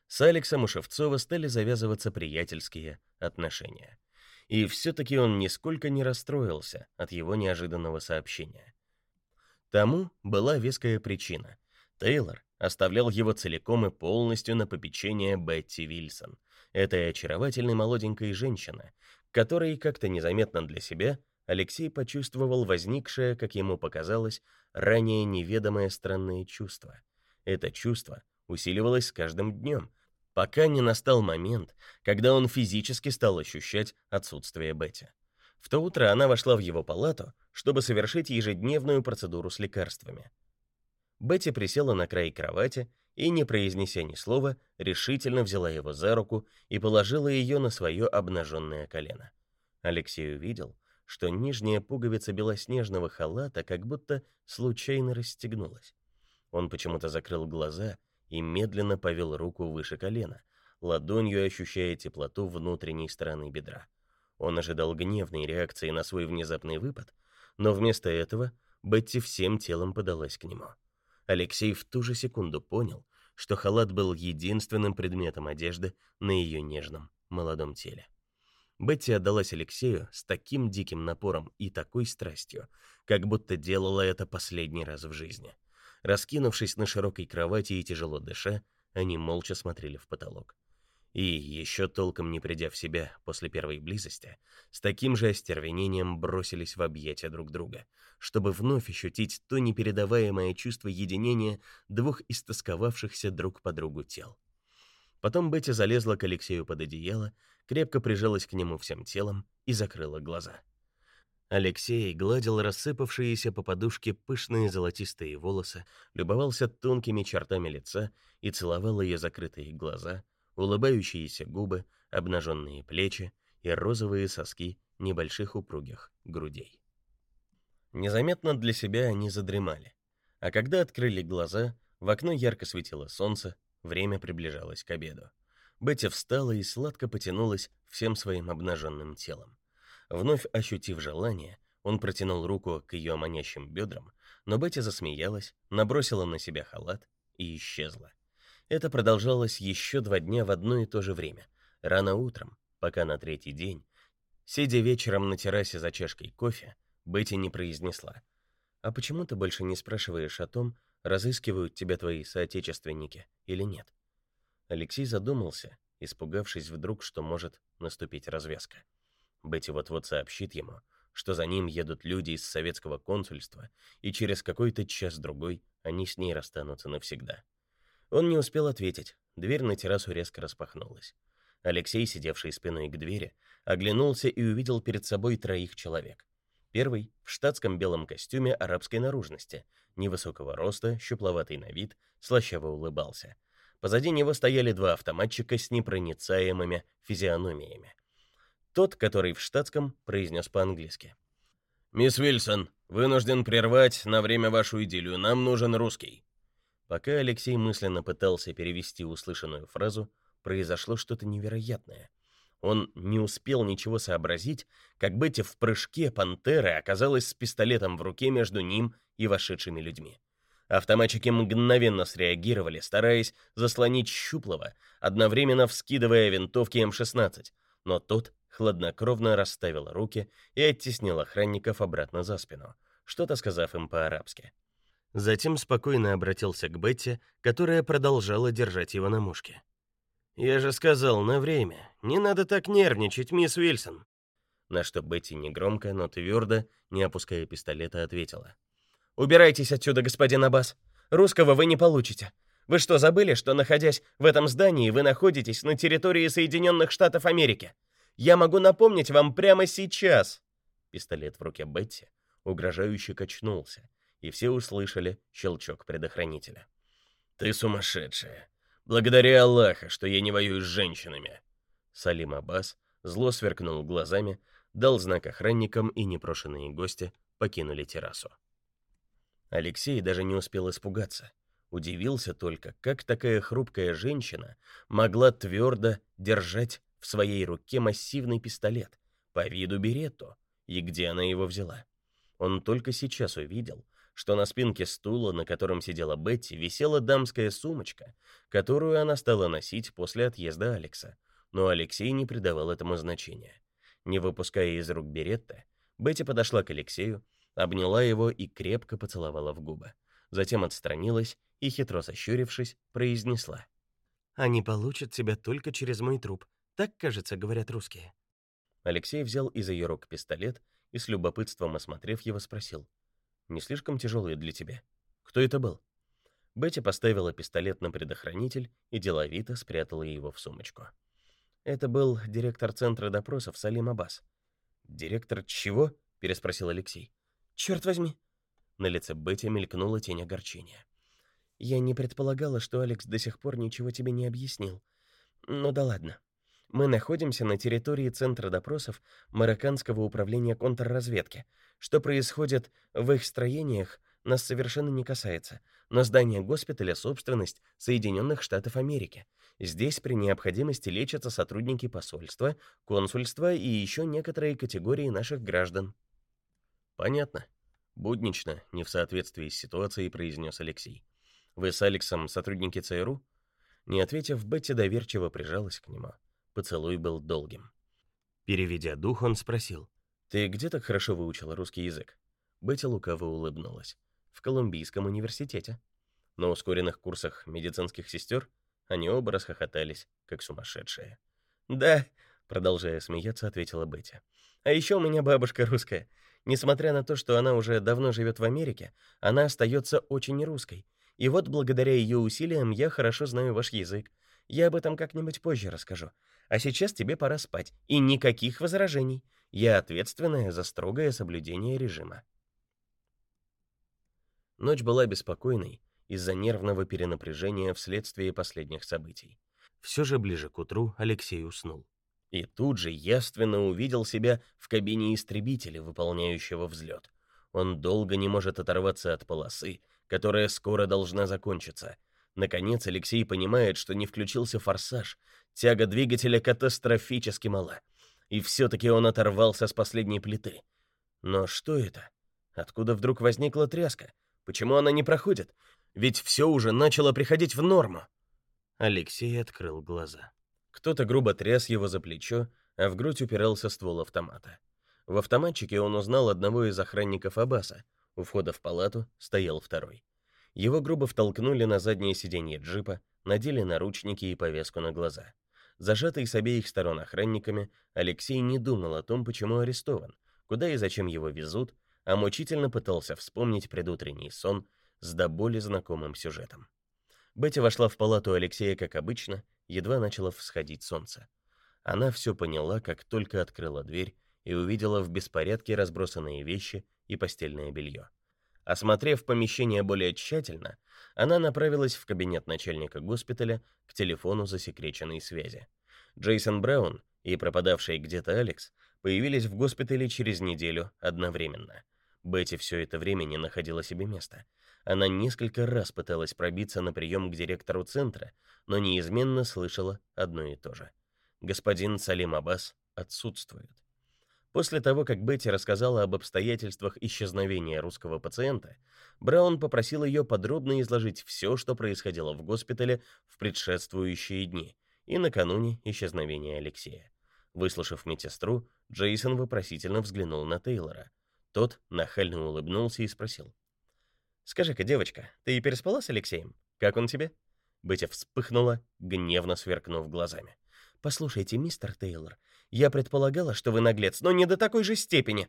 С Алексом у Шевцова стали завязываться приятельские отношения. И все-таки он нисколько не расстроился от его неожиданного сообщения. Тому была веская причина. Тейлор оставлял его целиком и полностью на попечение Бетти Вильсон, этой очаровательной молоденькой женщины, которой как-то незаметно для себя Алексей почувствовал возникшее, как ему показалось, ранее неведомое странное чувство. Это чувство усиливалось с каждым днем, пока не настал момент, когда он физически стал ощущать отсутствие Бетти. В то утро она вошла в его палату, чтобы совершить ежедневную процедуру с лекарствами. Бетти присела на край кровати и, не произнеся ни слова, решительно взяла его за руку и положила ее на свое обнаженное колено. Алексей увидел, что нижняя пуговица белоснежного халата как будто случайно расстегнулась. Он почему-то закрыл глаза и медленно повел руку выше колена, ладонью ощущая теплоту внутренней стороны бедра. Он ожидал гневной реакции на свой внезапный выпад, но вместо этого Бетти всем телом подалась к нему. Алексей в ту же секунду понял, что халат был единственным предметом одежды на ее нежном молодом теле. Бетти отдалась Алексею с таким диким напором и такой страстью, как будто делала это последний раз в жизни. Раскинувшись на широкой кровати и тяжело дыша, они молча смотрели в потолок и, еще толком не придя в себя после первой близости, с таким же остервенением бросились в объятия друг друга, чтобы вновь ощутить то непередаваемое чувство единения двух истосковавшихся друг по другу тел. Потом Бетти залезла к Алексею под одеяло, крепко прижалась к нему всем телом и закрыла глаза. Алексей гладил рассыпавшиеся по подушке пышные золотистые волосы, любовался тонкими чертами лица и целовал ее закрытые глаза, улыбающиеся губы, обнаженные плечи и розовые соски небольших упругих грудей. Незаметно для себя они задремали, а когда открыли глаза, в окно ярко светило солнце, время приближалось к обеду. Бетти встала и сладко потянулась всем своим обнаженным телом. Вновь ощутив желание, он протянул руку к ее манящим бедрам, но Бетти засмеялась, набросила на себя халат и исчезла. Это продолжалось еще два дня в одно и то же время. Рано утром, пока на третий день, сидя вечером на террасе за чашкой кофе, Бетти не произнесла: "А почему ты больше не спрашиваешь о том, разыскивают тебя твои соотечественники или нет?" Алексей задумался, испугавшись вдруг, что может наступить развязка. Бетти вот-вот сообщит ему, что за ним едут люди из советского консульства, и через какой-то час-другой они с ней расстанутся навсегда. Он не успел ответить. Дверь на террасу резко распахнулась. Алексей, сидевший спиной к двери, оглянулся и увидел перед собой троих человек. Первый в штатском белом костюме арабской наружности, невысокого роста, щупловатый на вид, слащаво улыбался. Позади него стояли два автоматчика с непроницаемыми физиономиями. Тот, который в штатском, произнес по-английски: "Мисс Вильсон, вынужден прервать на время вашу идиллию. Нам нужен русский". Пока Алексей мысленно пытался перевести услышанную фразу, произошло что-то невероятное. Он не успел ничего сообразить, как Бетти в прыжке пантеры оказалась с пистолетом в руке между ним и вошедшими людьми. Автоматчики мгновенно среагировали, стараясь заслонить Щуплова, одновременно вскидывая винтовки М-16, но тот хладнокровно расставил руки и оттеснил охранников обратно за спину, что-то сказав им по-арабски. Затем спокойно обратился к Бетти, которая продолжала держать его на мушке. «Я же сказал, на время. Не надо так нервничать, мисс Уилсон». На что Бетти негромко, но твердо, не опуская пистолета, ответила. «Убирайтесь отсюда, господин Аббас. Русского вы не получите. Вы что, забыли, что, находясь в этом здании, вы находитесь на территории Соединенных Штатов Америки? Я могу напомнить вам прямо сейчас». Пистолет в руке Бетти угрожающе качнулся, и все услышали щелчок предохранителя. «Ты сумасшедшая! Благодаря Аллаха, что я не воюю с женщинами!» Салим Аббас зло сверкнул глазами, дал знак охранникам, и непрошенные гости покинули террасу. Алексей даже не успел испугаться. Удивился только, как такая хрупкая женщина могла твердо держать в своей руке массивный пистолет, по виду беретто, и где она его взяла. Он только сейчас увидел, что на спинке стула, на котором сидела Бетти, висела дамская сумочка, которую она стала носить после отъезда Алекса. Но Алексей не придавал этому значения. Не выпуская из рук Беретта, Бетти подошла к Алексею, обняла его и крепко поцеловала в губы. затем отстранилась и, хитро сощурившись, произнесла. «Они получат тебя только через мой труп. Так, кажется, говорят русские». Алексей взял из ее рук пистолет и с любопытством осмотрев его, спросил. «Не слишком тяжелый для тебя? Кто это был?» Бетти поставила пистолет на предохранитель и деловито спрятала его в сумочку. Это был директор центра допросов Салим Аббас. «Директор чего?» — переспросил Алексей. «Черт возьми!» На лице Бетти мелькнула тень огорчения. «Я не предполагала, что Алекс до сих пор ничего тебе не объяснил. Ну да ладно. Мы находимся на территории Центра допросов Марокканского управления контрразведки. Что происходит в их строениях, нас совершенно не касается, но здание госпиталя — собственность Соединенных Штатов Америки. Здесь при необходимости лечатся сотрудники посольства, консульства и еще некоторые категории наших граждан. Понятно. Буднично, не в соответствии с ситуацией, произнес Алексей. Вы с Алексом сотрудники ЦРУ? Не ответив, Бетти доверчиво прижалась к нему. Поцелуй был долгим. Переведя дух, он спросил: "Ты где так хорошо выучила русский язык?" Бетти лукаво улыбнулась. "В Колумбийском университете. На ускоренных курсах медицинских сестер они оба расхохотались, как сумасшедшие. "Да", продолжая смеяться, ответила Бетти. "А еще у меня бабушка русская. Несмотря на то, что она уже давно живет в Америке, она остается очень русской. И вот благодаря ее усилиям я хорошо знаю ваш язык. Я об этом как-нибудь позже расскажу. А сейчас тебе пора спать. И никаких возражений. Я ответственная за строгое соблюдение режима. Ночь была беспокойной из-за нервного перенапряжения вследствие последних событий. Все же ближе к утру Алексей уснул. И тут же яственно увидел себя в кабине истребителя, выполняющего взлет. Он долго не может оторваться от полосы, которая скоро должна закончиться — Наконец Алексей понимает, что не включился форсаж. Тяга двигателя катастрофически мала. И все-таки он оторвался с последней плиты. Но что это? Откуда вдруг возникла тряска? Почему она не проходит? Ведь все уже начало приходить в норму. Алексей открыл глаза. Кто-то грубо тряс его за плечо, а в грудь упирался ствол автомата. В автоматчике он узнал одного из охранников Абаса. У входа в палату стоял второй. Его грубо втолкнули на заднее сиденье джипа, надели наручники и повязку на глаза. Зажатый с обеих сторон охранниками, Алексей не думал о том, почему арестован, куда и зачем его везут, а мучительно пытался вспомнить предутренний сон с до боли знакомым сюжетом. Бетти вошла в палату Алексея, как обычно, едва начало всходить солнце. Она все поняла, как только открыла дверь и увидела в беспорядке разбросанные вещи и постельное белье. Осмотрев помещение более тщательно, она направилась в кабинет начальника госпиталя к телефону засекреченной связи. Джейсон Браун и пропадавший где-то Алекс появились в госпитале через неделю одновременно. Бетти все это время не находила себе места. Она несколько раз пыталась пробиться на прием к директору центра, но неизменно слышала одно и то же. Господин Салим Аббас отсутствует. После того, как Бетти рассказала об обстоятельствах исчезновения русского пациента, Браун попросил ее подробно изложить все, что происходило в госпитале в предшествующие дни и накануне исчезновения Алексея. Выслушав медсестру, Джейсон вопросительно взглянул на Тейлора. Тот нахально улыбнулся и спросил: "Скажи-ка, девочка, ты переспала с Алексеем? Как он тебе?" Бетти вспыхнула, гневно сверкнув глазами. Послушайте, мистер Тейлор, я предполагала, что вы наглец, но не до такой же степени.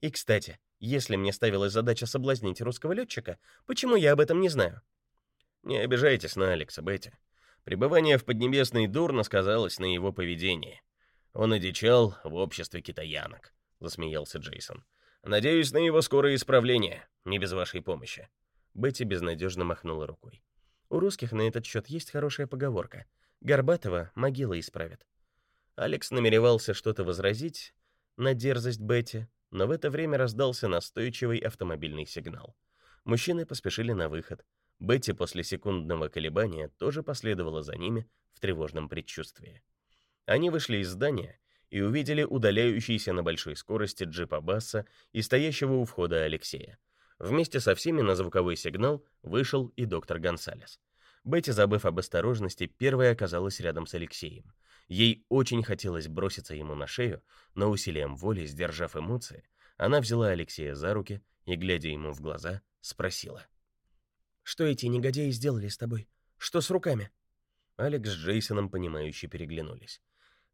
И, кстати, если мне ставилась задача соблазнить русского летчика, почему я об этом не знаю? Не обижайтесь на Алекса, Бетти. Пребывание в Поднебесной дурно сказалось на его поведении. Он одичал в обществе китаянок, засмеялся Джейсон. Надеюсь на его скорое исправление, не без вашей помощи. Бетти безнадежно махнула рукой. У русских на этот счет есть хорошая поговорка — Горбатова могила исправит. Алекс намеревался что-то возразить на дерзость Бетти, но в это время раздался настойчивый автомобильный сигнал. Мужчины поспешили на выход. Бетти после секундного колебания тоже последовала за ними в тревожном предчувствии. Они вышли из здания и увидели удаляющийся на большой скорости джип Аббаса и стоящего у входа Алексея. Вместе со всеми на звуковой сигнал вышел и доктор Гонсалес. Бетти, забыв об осторожности, первая оказалась рядом с Алексеем. Ей очень хотелось броситься ему на шею, но усилием воли, сдержав эмоции, она взяла Алексея за руки и, глядя ему в глаза, спросила: Что эти негодяи сделали с тобой? Что с руками?» Алекс с Джейсоном, понимающе переглянулись.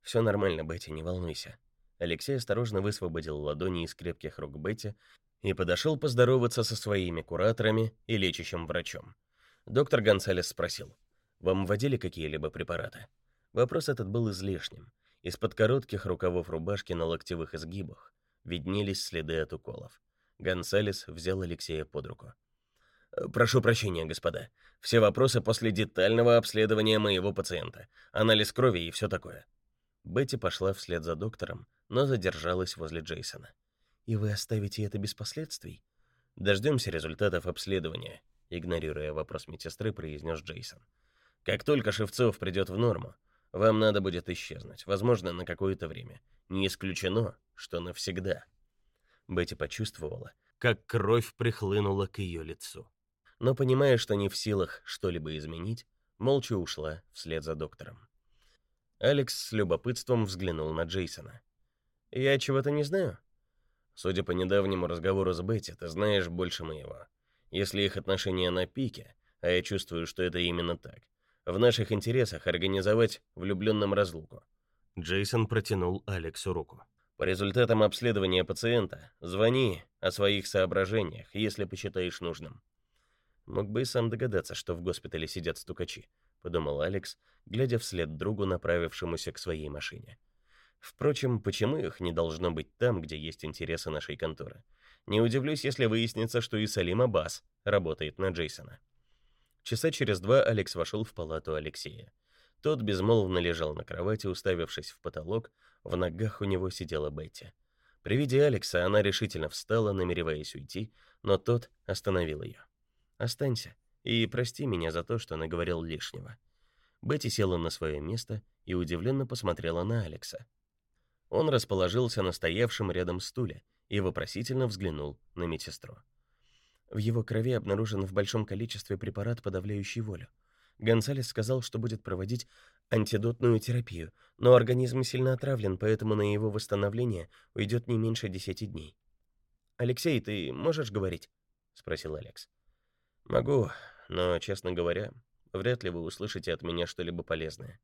«Все нормально, Бетти, не волнуйся». Алексей осторожно высвободил ладони из крепких рук Бетти и подошел поздороваться со своими кураторами и лечащим врачом. Доктор Гонсалес спросил, «Вам вводили какие-либо препараты?» Вопрос этот был излишним. Из-под коротких рукавов рубашки на локтевых изгибах виднелись следы от уколов. Гонсалес взял Алексея под руку. «Прошу прощения, господа. Все вопросы после детального обследования моего пациента. Анализ крови и все такое». Бетти пошла вслед за доктором, но задержалась возле Джейсона. «И вы оставите это без последствий?» «Дождемся результатов обследования», — игнорируя вопрос медсестры, произнес Джейсон. «Как только Шевцов придет в норму, вам надо будет исчезнуть, возможно, на какое-то время. Не исключено, что навсегда». Бетти почувствовала, как кровь прихлынула к ее лицу. Но, понимая, что не в силах что-либо изменить, молча ушла вслед за доктором. Алекс с любопытством взглянул на Джейсона. «Я чего-то не знаю?» «Судя по недавнему разговору с Бетти, ты знаешь больше моего. Если их отношения на пике, а я чувствую, что это именно так, в наших интересах организовать влюбленным разлуку». Джейсон протянул Алексу руку. «По результатам обследования пациента звони о своих соображениях, если посчитаешь нужным». Мог бы и сам догадаться, что в госпитале сидят стукачи, подумал Алекс, глядя вслед другу, направившемуся к своей машине. Впрочем, почему их не должно быть там, где есть интересы нашей конторы? Не удивлюсь, если выяснится, что и Салим Аббас работает на Джейсона. Часа через два Алекс вошел в палату Алексея. Тот безмолвно лежал на кровати, уставившись в потолок, в ногах у него сидела Бетти. При виде Алекса она решительно встала, намереваясь уйти, но тот остановил ее. «Останься и прости меня за то, что наговорил лишнего». Бетти села на свое место и удивленно посмотрела на Алекса. Он расположился на стоявшем рядом стуле и вопросительно взглянул на медсестру. В его крови обнаружен в большом количестве препарат, подавляющий волю. Гонсалес сказал, что будет проводить антидотную терапию, но организм сильно отравлен, поэтому на его восстановление уйдет не меньше десяти дней. «Алексей, ты можешь говорить?» — спросил Алекс. «Могу, но, честно говоря, вряд ли вы услышите от меня что-либо полезное.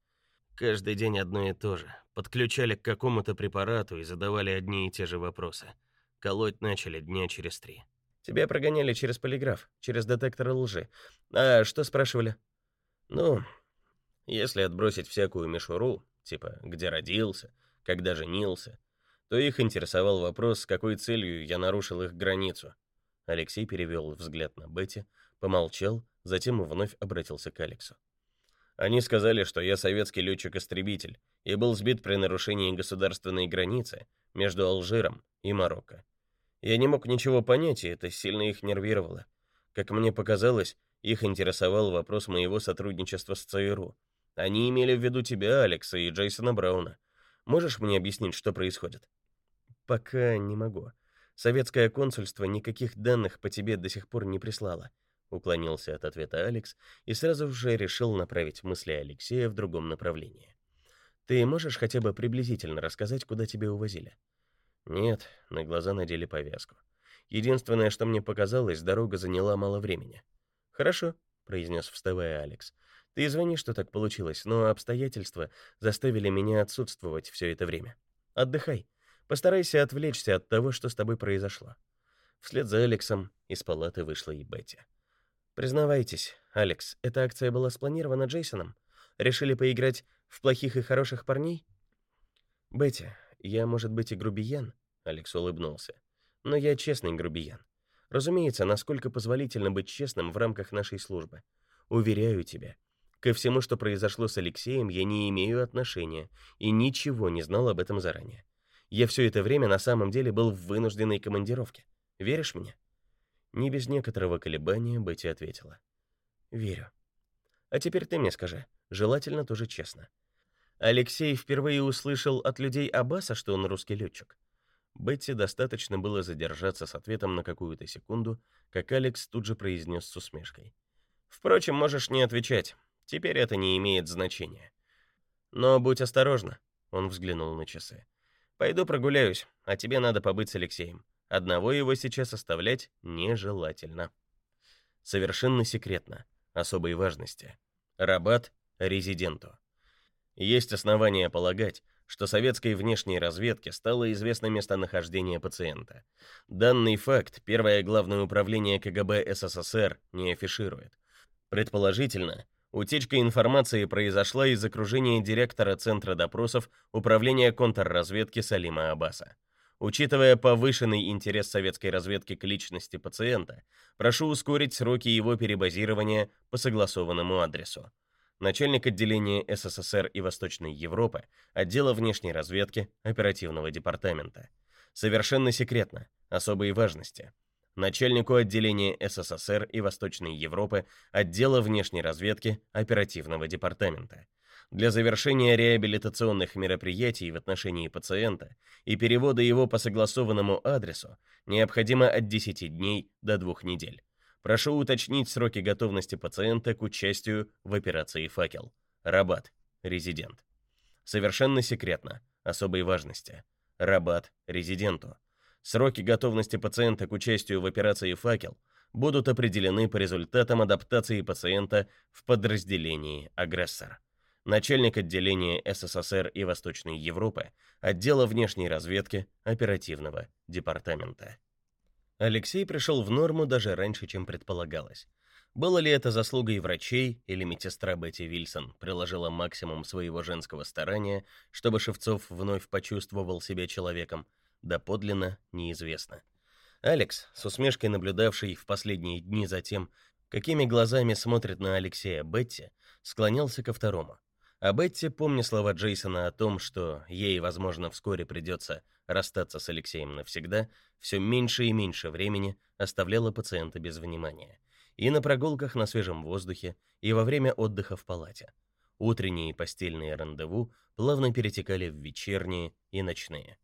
Каждый день одно и то же. Подключали к какому-то препарату и задавали одни и те же вопросы. Колоть начали дня через три. Тебя прогоняли через полиграф, через детектор лжи. А что спрашивали? Ну, если отбросить всякую мишуру, типа где родился, когда женился, то их интересовал вопрос, с какой целью я нарушил их границу. Алексей перевел взгляд на Бетти, помолчал, затем вновь обратился к Алексу. Они сказали, что я советский летчик-истребитель и был сбит при нарушении государственной границы между Алжиром и Марокко. Я не мог ничего понять, и это сильно их нервировало. Как мне показалось, их интересовал вопрос моего сотрудничества с ЦРУ. Они имели в виду тебя, Алекса, и Джейсона Брауна. Можешь мне объяснить, что происходит? Пока не могу. Советское консульство никаких данных по тебе до сих пор не прислало уклонился от ответа Алекс и сразу же решил направить мысли Алексея в другом направлении. Ты можешь хотя бы приблизительно рассказать, куда тебя увозили? Нет, на глаза надели повязку. Единственное, что мне показалось, дорога заняла мало времени. Хорошо, произнес, вставая Алекс. Ты извини, что так получилось, но обстоятельства заставили меня отсутствовать все это время. Отдыхай. Постарайся отвлечься от того, что с тобой произошло. Вслед за Алексом из палаты вышла и Бетти. Признавайтесь, Алекс, эта акция была спланирована Джейсоном? Решили поиграть в плохих и хороших парней? Бетти, я, может быть, и грубиян, Алекс улыбнулся. Но я честный грубиян. Разумеется, насколько позволительно быть честным в рамках нашей службы. Уверяю тебя, ко всему, что произошло с Алексеем, я не имею отношения и ничего не знал об этом заранее. Я все это время на самом деле был в вынужденной командировке. Веришь мне? Не без некоторого колебания Бетти ответила. «Верю. А теперь ты мне скажи, желательно тоже честно. Алексей впервые услышал от людей Аббаса, что он русский летчик?» Бетти достаточно было задержаться с ответом на какую-то секунду, как Алекс тут же произнес с усмешкой. «Впрочем, можешь не отвечать. Теперь это не имеет значения. Но будь осторожна», — он взглянул на часы. «Пойду прогуляюсь, а тебе надо побыть с Алексеем. Одного его сейчас оставлять нежелательно. Совершенно секретно. Особой важности. Рабат резиденту. Есть основания полагать, что советской внешней разведке стало известно местонахождение пациента. Данный факт Первое главное управление КГБ СССР не афиширует. Предположительно, утечка информации произошла из окружения директора Центра допросов Управления контрразведки Салима Аббаса. Учитывая повышенный интерес советской разведки к личности пациента, прошу ускорить сроки его перебазирования по согласованному адресу начальник отделения СССР и Восточной Европы, отдела внешней разведки, оперативного департамента. Совершенно секретно, особой важности. Начальнику отделения СССР и Восточной Европы, отдела внешней разведки, оперативного департамента. Для завершения реабилитационных мероприятий в отношении пациента и перевода его по согласованному адресу необходимо от 10 дней до 2 недель. Прошу уточнить сроки готовности пациента к участию в операции «Факел». Рабат. Резидент. Совершенно секретно. Особой важности. Рабат. Резиденту. Сроки готовности пациента к участию в операции «Факел» будут определены по результатам адаптации пациента в подразделении «Агрессор». Начальник отделения СССР и Восточной Европы, отдела внешней разведки, оперативного департамента. Алексей пришел в норму даже раньше, чем предполагалось. Было ли это заслугой врачей или медсестра Бетти Вильсон приложила максимум своего женского старания, чтобы Шевцов вновь почувствовал себя человеком, доподлинно неизвестно. Алекс, с усмешкой наблюдавший в последние дни за тем, какими глазами смотрит на Алексея Бетти, склонялся ко второму. А Бетти, помня слова Джейсона о том, что ей, возможно, вскоре придется расстаться с Алексеем навсегда, все меньше и меньше времени оставляла пациента без внимания. И на прогулках на свежем воздухе, и во время отдыха в палате. Утренние постельные рандеву плавно перетекали в вечерние и ночные.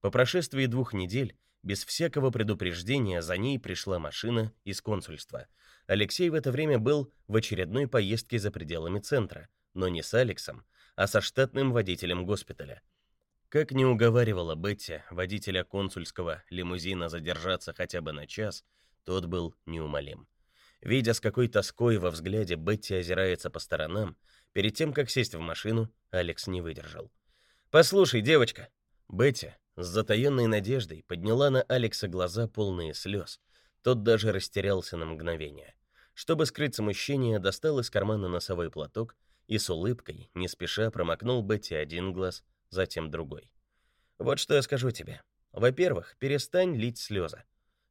По прошествии двух недель, без всякого предупреждения, за ней пришла машина из консульства. Алексей в это время был в очередной поездке за пределами центра, но не с Алексом, а со штатным водителем госпиталя. Как не уговаривала Бетти водителя консульского лимузина задержаться хотя бы на час, тот был неумолим. Видя, с какой тоской во взгляде Бетти озирается по сторонам, перед тем, как сесть в машину, Алекс не выдержал. «Послушай, девочка!» Бетти с затаенной надеждой подняла на Алекса глаза полные слез. Тот даже растерялся на мгновение. Чтобы скрыть смущение, достал из кармана носовой платок и с улыбкой, не спеша, промокнул Бетти один глаз, затем другой. Вот что я скажу тебе. Во-первых, перестань лить слезы.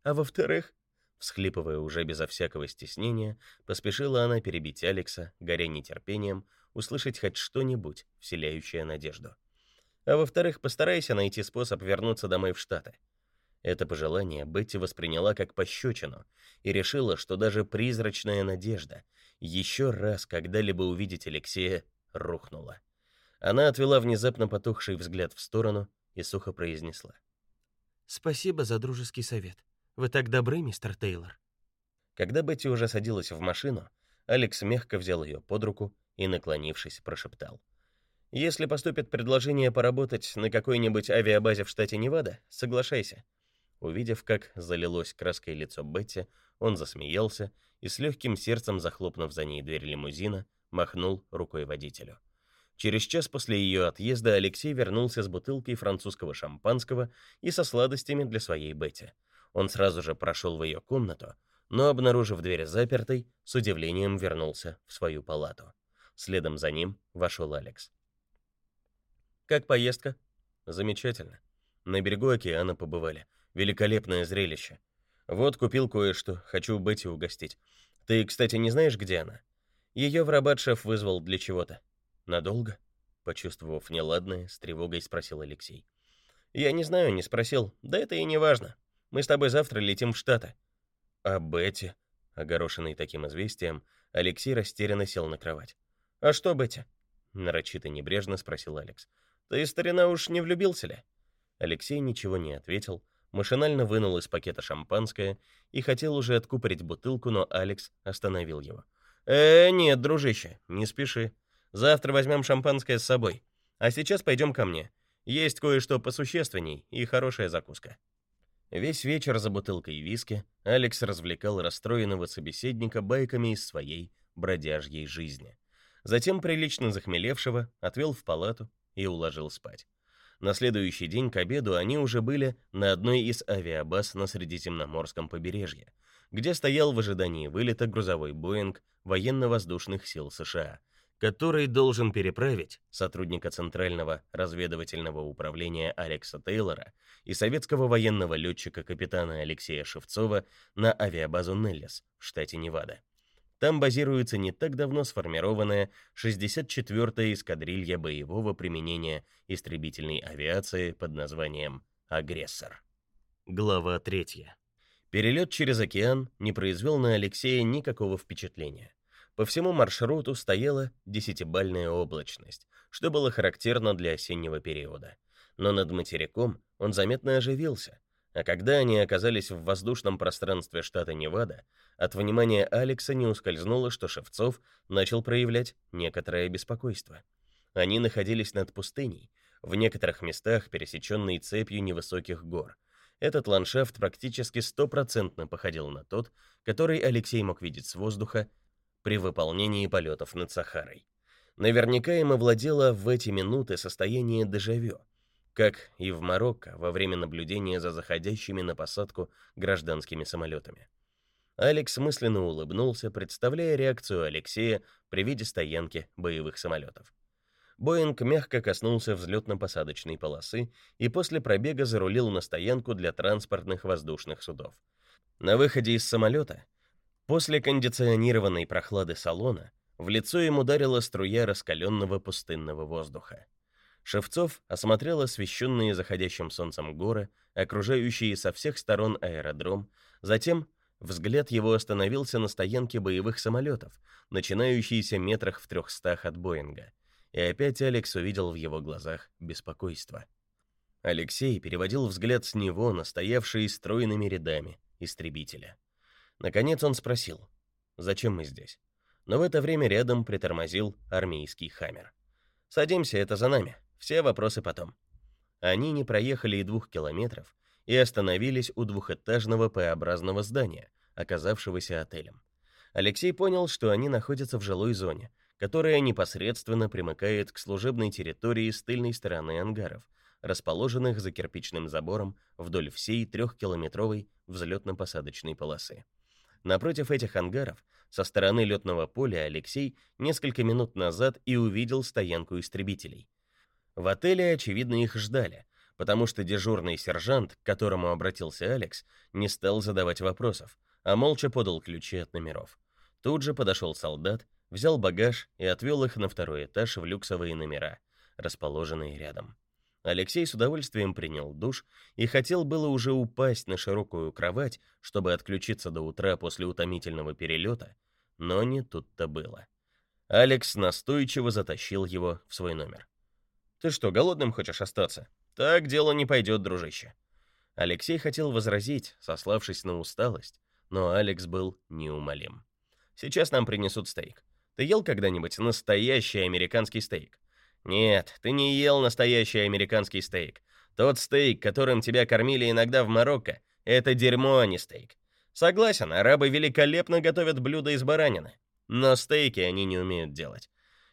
А во-вторых, всхлипывая уже безо всякого стеснения, поспешила она перебить Алекса, горя нетерпением, услышать хоть что-нибудь, вселяющее надежду. А во-вторых, постарайся найти способ вернуться домой в Штаты. Это пожелание Бетти восприняла как пощечину и решила, что даже призрачная надежда еще раз когда-либо увидеть Алексея рухнула. Она отвела внезапно потухший взгляд в сторону и сухо произнесла: "Спасибо за дружеский совет. Вы так добры, мистер Тейлор". Когда Бетти уже садилась в машину, Алекс мягко взял ее под руку и, наклонившись, прошептал: "Если поступит предложение поработать на какой-нибудь авиабазе в штате Невада, соглашайся". Увидев, как залилось краской лицо Бетти, он засмеялся и с легким сердцем захлопнув за ней дверь лимузина, махнул рукой водителю. Через час после ее отъезда Алексей вернулся с бутылкой французского шампанского и со сладостями для своей Бетти. Он сразу же прошел в ее комнату, но, обнаружив дверь запертой, с удивлением вернулся в свою палату. Следом за ним вошел Алекс. «Как поездка?» «Замечательно. На берегу океана побывали. Великолепное зрелище. Вот купил кое-что, хочу Бетти угостить. Ты, кстати, не знаешь, где она?» Ее в рабат шеф вызвал для чего-то. Надолго? Почувствовав неладное, с тревогой спросил Алексей. Я не знаю, не спросил. Да это и не важно. Мы с тобой завтра летим в Штаты. А Бетти, огорошенный таким известием, Алексей растерянно сел на кровать. А что, Бетти? нарочито небрежно спросил Алекс. Ты, старина, уж не влюбился ли? Алексей ничего не ответил, машинально вынул из пакета шампанское и хотел уже откупорить бутылку, но Алекс остановил его. «Э, нет, дружище, не спеши. Завтра возьмем шампанское с собой. А сейчас пойдем ко мне. Есть кое-что посущественней и хорошая закуска. Весь вечер за бутылкой виски Алекс развлекал расстроенного собеседника байками из своей бродяжьей жизни. Затем, прилично захмелевшего, отвел в палату и уложил спать. На следующий день к обеду они уже были на одной из авиабаз на Средиземноморском побережье, где стоял в ожидании вылета грузовой Боинг военно-воздушных сил США, который должен переправить сотрудника Центрального разведывательного управления Алекса Тейлора и советского военного летчика капитана Алексея Шевцова на авиабазу Неллис в штате Невада. Там базируется не так давно сформированная 64-я эскадрилья боевого применения истребительной авиации под названием «Агрессор». Глава 3. Перелет через океан не произвел на Алексея никакого впечатления. По всему маршруту стояла десятибальная облачность, что было характерно для осеннего периода. Но над материком он заметно оживился, а когда они оказались в воздушном пространстве штата Невада, от внимания Алекса не ускользнуло, что Шевцов начал проявлять некоторое беспокойство. Они находились над пустыней, в некоторых местах пересеченной цепью невысоких гор. Этот ландшафт практически стопроцентно походил на тот, который Алексей мог видеть с воздуха при выполнении полетов над Сахарой. Наверняка им овладело в эти минуты состояние дежавю, как и в Марокко во время наблюдения за заходящими на посадку гражданскими самолетами. Алекс мысленно улыбнулся, представляя реакцию Алексея при виде стоянки боевых самолетов. Боинг мягко коснулся взлетно-посадочной полосы и после пробега зарулил на стоянку для транспортных воздушных судов. На выходе из самолета, после кондиционированной прохлады салона, в лицо ему ударила струя раскаленного пустынного воздуха. Шевцов осмотрел освещенные заходящим солнцем горы, окружающие со всех сторон аэродром, затем Взгляд его остановился на стоянке боевых самолетов, начинающейся метрах в трехстах от Боинга. И опять Алекс увидел в его глазах беспокойство. Алексей переводил взгляд с него на стоявшие стройными рядами истребителя. Наконец он спросил: "Зачем мы здесь?" Но в это время рядом притормозил армейский Хаммер. "Садимся, это за нами. Все вопросы потом". Они не проехали и двух километров, и остановились у двухэтажного П-образного здания, оказавшегося отелем. Алексей понял, что они находятся в жилой зоне, которая непосредственно примыкает к служебной территории с тыльной стороны ангаров, расположенных за кирпичным забором вдоль всей трехкилометровой взлетно-посадочной полосы. Напротив этих ангаров, со стороны летного поля Алексей несколько минут назад и увидел стоянку истребителей. В отеле, очевидно, их ждали, потому что дежурный сержант, к которому обратился Алекс, не стал задавать вопросов, а молча подал ключи от номеров. Тут же подошел солдат, взял багаж и отвел их на второй этаж в люксовые номера, расположенные рядом. Алексей с удовольствием принял душ и хотел было уже упасть на широкую кровать, чтобы отключиться до утра после утомительного перелета, но не тут-то было. Алекс настойчиво затащил его в свой номер. «Ты что, голодным хочешь остаться?» Так дело не пойдет, дружище. Алексей хотел возразить, сославшись на усталость, но Алекс был неумолим. Сейчас нам принесут стейк. Ты ел когда-нибудь настоящий американский стейк? Нет, ты не ел настоящий американский стейк. Тот стейк, которым тебя кормили иногда в Марокко, это дерьмо, а не стейк. Согласен, арабы великолепно готовят блюда из баранины, но стейки они не умеют делать.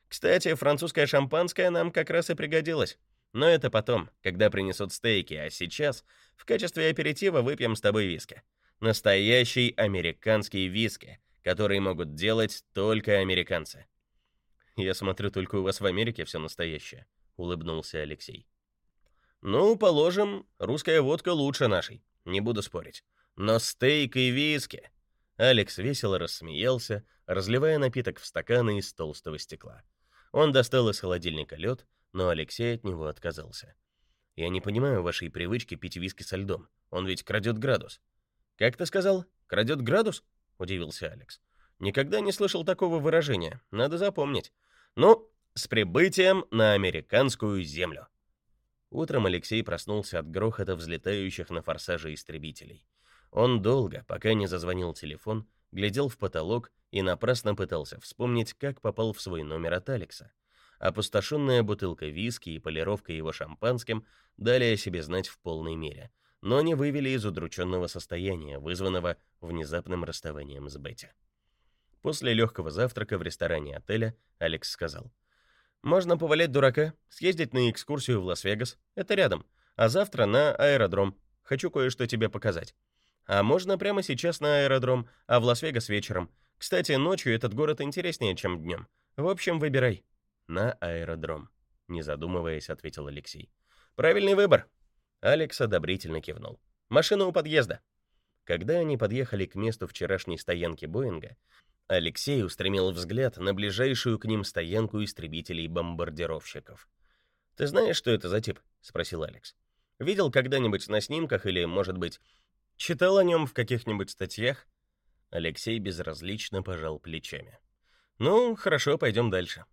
Кстати, французское шампанское нам как раз и пригодилось. Но это потом, когда принесут стейки, а сейчас в качестве аперитива выпьем с тобой виски. Настоящий американский виски, который могут делать только американцы. Я смотрю, только у вас в Америке все настоящее, улыбнулся Алексей. Ну, положим, русская водка лучше нашей, не буду спорить. Но стейк и виски. Алекс весело рассмеялся, разливая напиток в стаканы из толстого стекла. Он достал из холодильника лед, но Алексей от него отказался. Я не понимаю вашей привычки пить виски со льдом. Он ведь крадет градус. Как ты сказал? Крадет градус? удивился Алекс. Никогда не слышал такого выражения. Надо запомнить. Ну, с прибытием на американскую землю. Утром Алексей проснулся от грохота взлетающих на форсаже истребителей. Он долго, пока не зазвонил телефон, глядел в потолок и напрасно пытался вспомнить, как попал в свой номер от Алекса. Опустошенная бутылка виски и полировка его шампанским дали о себе знать в полной мере. но не вывели из удрученного состояния, вызванного внезапным расставанием с Бетти. После легкого завтрака в ресторане отеля Алекс сказал: "Можно повалять дурака, съездить на экскурсию в Лас-Вегас. Это рядом. А завтра на аэродром. Хочу кое-что тебе показать. А можно прямо сейчас на аэродром, а в Лас-Вегас вечером. Кстати, ночью этот город интереснее, чем днем. В общем, выбирай. На аэродром, не задумываясь, ответил Алексей. Правильный выбор. Алекс одобрительно кивнул. Машина у подъезда. Когда они подъехали к месту вчерашней стоянки Боинга, Алексей устремил взгляд на ближайшую к ним стоянку истребителей-бомбардировщиков. «Ты знаешь, что это за тип?» — спросил Алекс. «Видел когда-нибудь на снимках или, может быть, читал о нем в каких-нибудь статьях?» Алексей безразлично пожал плечами. «Ну, хорошо, пойдем дальше».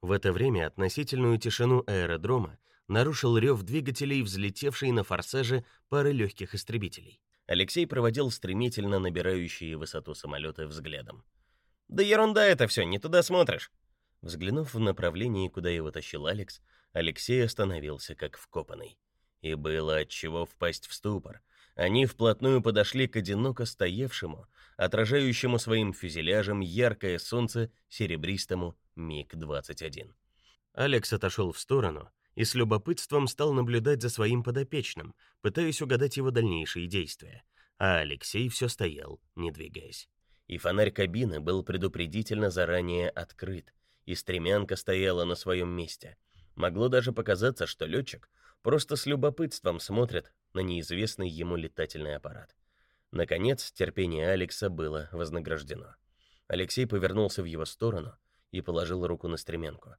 В это время относительную тишину аэродрома нарушил рев двигателей, взлетевший на форсаже пары легких истребителей. Алексей проводил стремительно набирающие высоту самолеты взглядом. «Да ерунда это все, не туда смотришь!» Взглянув в направлении, куда его тащил Алекс, Алексей остановился как вкопанный. И было от чего впасть в ступор. Они вплотную подошли к одиноко стоявшему, отражающему своим фюзеляжем яркое солнце серебристому МиГ-21. Алекс отошел в сторону и с любопытством стал наблюдать за своим подопечным, пытаясь угадать его дальнейшие действия, а Алексей все стоял, не двигаясь. И фонарь кабины был предупредительно заранее открыт, и стремянка стояла на своем месте. Могло даже показаться, что летчик просто с любопытством смотрит на неизвестный ему летательный аппарат. Наконец, терпение Алекса было вознаграждено. Алексей повернулся в его сторону и положил руку на стремянку.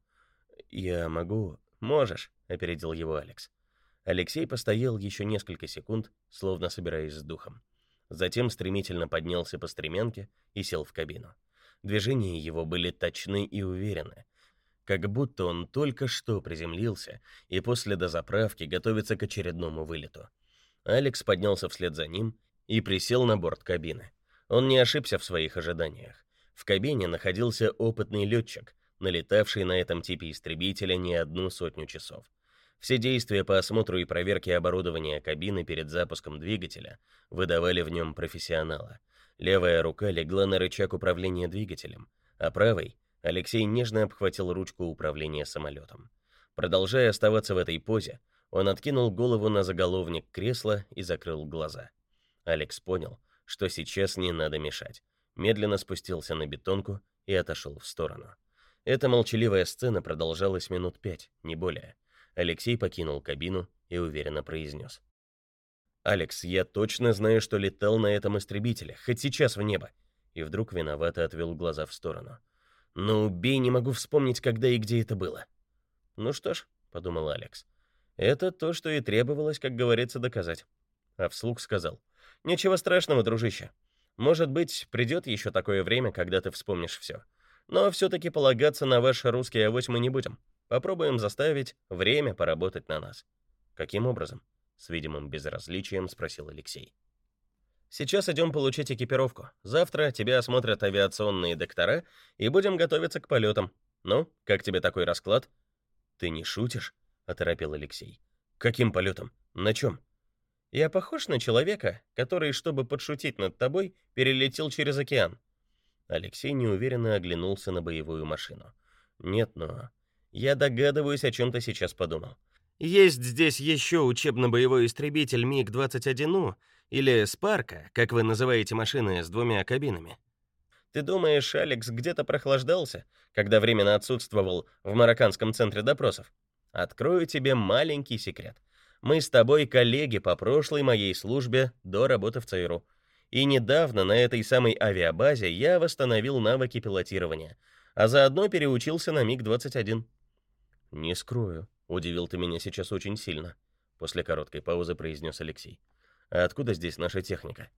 «Я могу...» «Можешь», — опередил его Алекс. Алексей постоял еще несколько секунд, словно собираясь с духом. Затем стремительно поднялся по стремянке и сел в кабину. Движения его были точны и уверены, как будто он только что приземлился и после дозаправки готовится к очередному вылету. Алекс поднялся вслед за ним и присел на борт кабины. Он не ошибся в своих ожиданиях. В кабине находился опытный летчик, налетавший на этом типе истребителя не одну сотню часов. Все действия по осмотру и проверке оборудования кабины перед запуском двигателя выдавали в нем профессионала. Левая рука легла на рычаг управления двигателем, а правой Алексей нежно обхватил ручку управления самолетом. Продолжая оставаться в этой позе, он откинул голову на заголовник кресла и закрыл глаза. Алекс понял, что сейчас не надо мешать. Медленно спустился на бетонку и отошел в сторону. Эта молчаливая сцена продолжалась минут пять, не более. Алексей покинул кабину и уверенно произнес. «Алекс, я точно знаю, что летал на этом истребителе, хоть сейчас в небо». И вдруг виновато отвел глаза в сторону. «Но убей, не могу вспомнить, когда и где это было». «Ну что ж», — подумал Алекс, — «это то, что и требовалось, как говорится, доказать». А вслух сказал. «Ничего страшного, дружище. Может быть, придет еще такое время, когда ты вспомнишь все. Но все-таки полагаться на ваш русский авось мы не будем. Попробуем заставить время поработать на нас. Каким образом? С видимым безразличием спросил Алексей. Сейчас идем получить экипировку. Завтра тебя осмотрят авиационные доктора и будем готовиться к полетам. Ну, как тебе такой расклад? Ты не шутишь? оторопел Алексей. Каким полетом? На чем? Я похож на человека, который, чтобы подшутить над тобой, перелетел через океан. Алексей неуверенно оглянулся на боевую машину. Нет, но я догадываюсь, о чем ты сейчас подумал. Есть здесь еще учебно-боевой истребитель МиГ-21У или Спарка, как вы называете машины с двумя кабинами. Ты думаешь, Алекс где-то прохлаждался, когда временно отсутствовал в марокканском центре допросов? Открою тебе маленький секрет. Мы с тобой коллеги по прошлой моей службе до работы в ЦРУ. И недавно на этой самой авиабазе я восстановил навыки пилотирования, а заодно переучился на МиГ-21. Не скрою, удивил ты меня сейчас очень сильно, после короткой паузы произнес Алексей. А откуда здесь наша техника?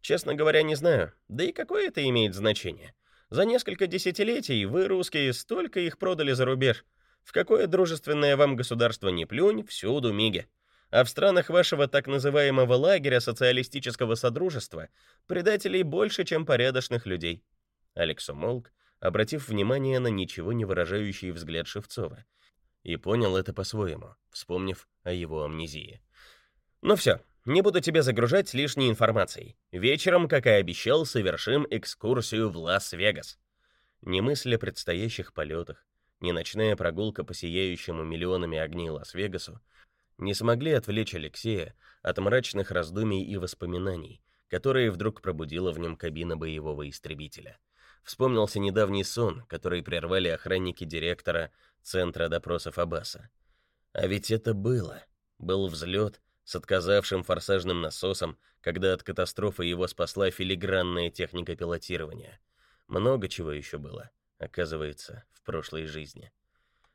Честно говоря, не знаю. Да и какое это имеет значение? За несколько десятилетий вы, русские, столько их продали за рубеж. В какое дружественное вам государство не плюнь, всюду миги а в странах вашего так называемого лагеря социалистического содружества предателей больше, чем порядочных людей. Алекс умолк, обратив внимание на ничего не выражающий взгляд Шевцова, и понял это по-своему, вспомнив о его амнезии. Ну все, Не буду тебя загружать лишней информацией. Вечером, как и обещал, совершим экскурсию в Лас-Вегас. Не мысли о предстоящих полетах, ни ночная прогулка по сияющему миллионами огней Лас-Вегасу не смогли отвлечь Алексея от мрачных раздумий и воспоминаний, которые вдруг пробудила в нем кабина боевого истребителя. Вспомнился недавний сон, который прервали охранники директора Центра допросов Аббаса. А ведь это было. Был взлет с отказавшим форсажным насосом, когда от катастрофы его спасла филигранная техника пилотирования. Много чего еще было, оказывается, в прошлой жизни.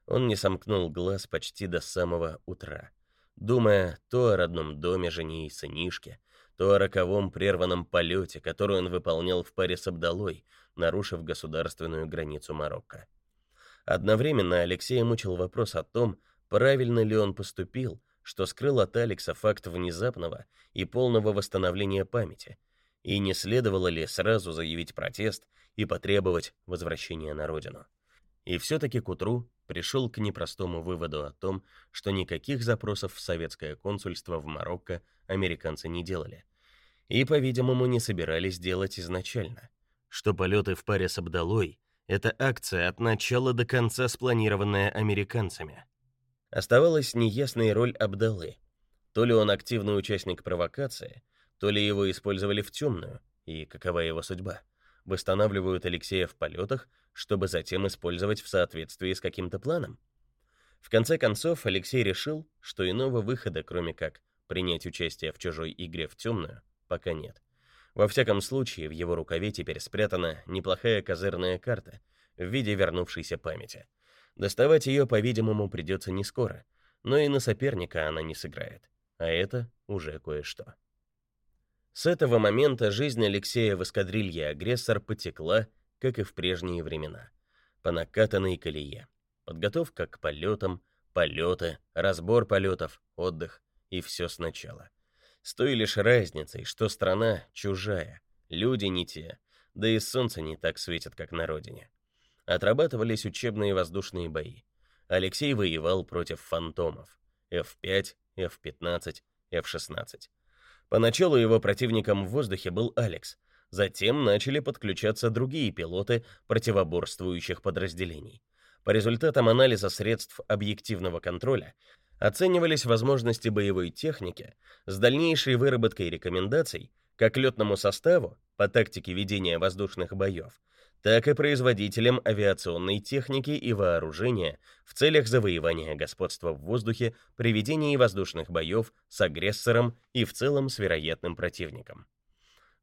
Он не сомкнул глаз почти до самого утра, думая то о родном доме жене и сынишке, то о роковом прерванном полете, который он выполнял в паре с Абдалой, нарушив государственную границу Марокко. Одновременно Алексея мучил вопрос о том, правильно ли он поступил, что скрыл от Алекса факт внезапного и полного восстановления памяти, и не следовало ли сразу заявить протест и потребовать возвращения на родину. И все-таки к утру пришел к непростому выводу о том, что никаких запросов в советское консульство в Марокко американцы не делали. И, по-видимому, не собирались делать изначально. Что полеты в паре с Абдалой — это акция от начала до конца спланированная американцами. Оставалась неясной роль Абдалы. То ли он активный участник провокации, то ли его использовали в темную, и какова его судьба. Восстанавливают Алексея в полетах, чтобы затем использовать в соответствии с каким-то планом. В конце концов, Алексей решил, что иного выхода, кроме как принять участие в чужой игре в темную, пока нет. Во всяком случае, в его рукаве теперь спрятана неплохая козырная карта в виде вернувшейся памяти. Доставать ее, по-видимому, придется не скоро, но и на соперника она не сыграет. А это уже кое-что. С этого момента жизнь Алексея в эскадрилье «Агрессор» потекла, как и в прежние времена, по накатанной колее. Подготовка к полетам, полеты, разбор полетов, отдых и все сначала. С той лишь разницей, что страна чужая, люди не те, да и солнце не так светит, как на родине. Отрабатывались учебные воздушные бои. Алексей воевал против фантомов F5, F15, F16. Поначалу его противником в воздухе был Алекс. Затем начали подключаться другие пилоты противоборствующих подразделений. По результатам анализа средств объективного контроля оценивались возможности боевой техники с дальнейшей выработкой рекомендаций как летному составу по тактике ведения воздушных боев, так и производителям авиационной техники и вооружения в целях завоевания господства в воздухе при ведении воздушных боев с агрессором и в целом с вероятным противником.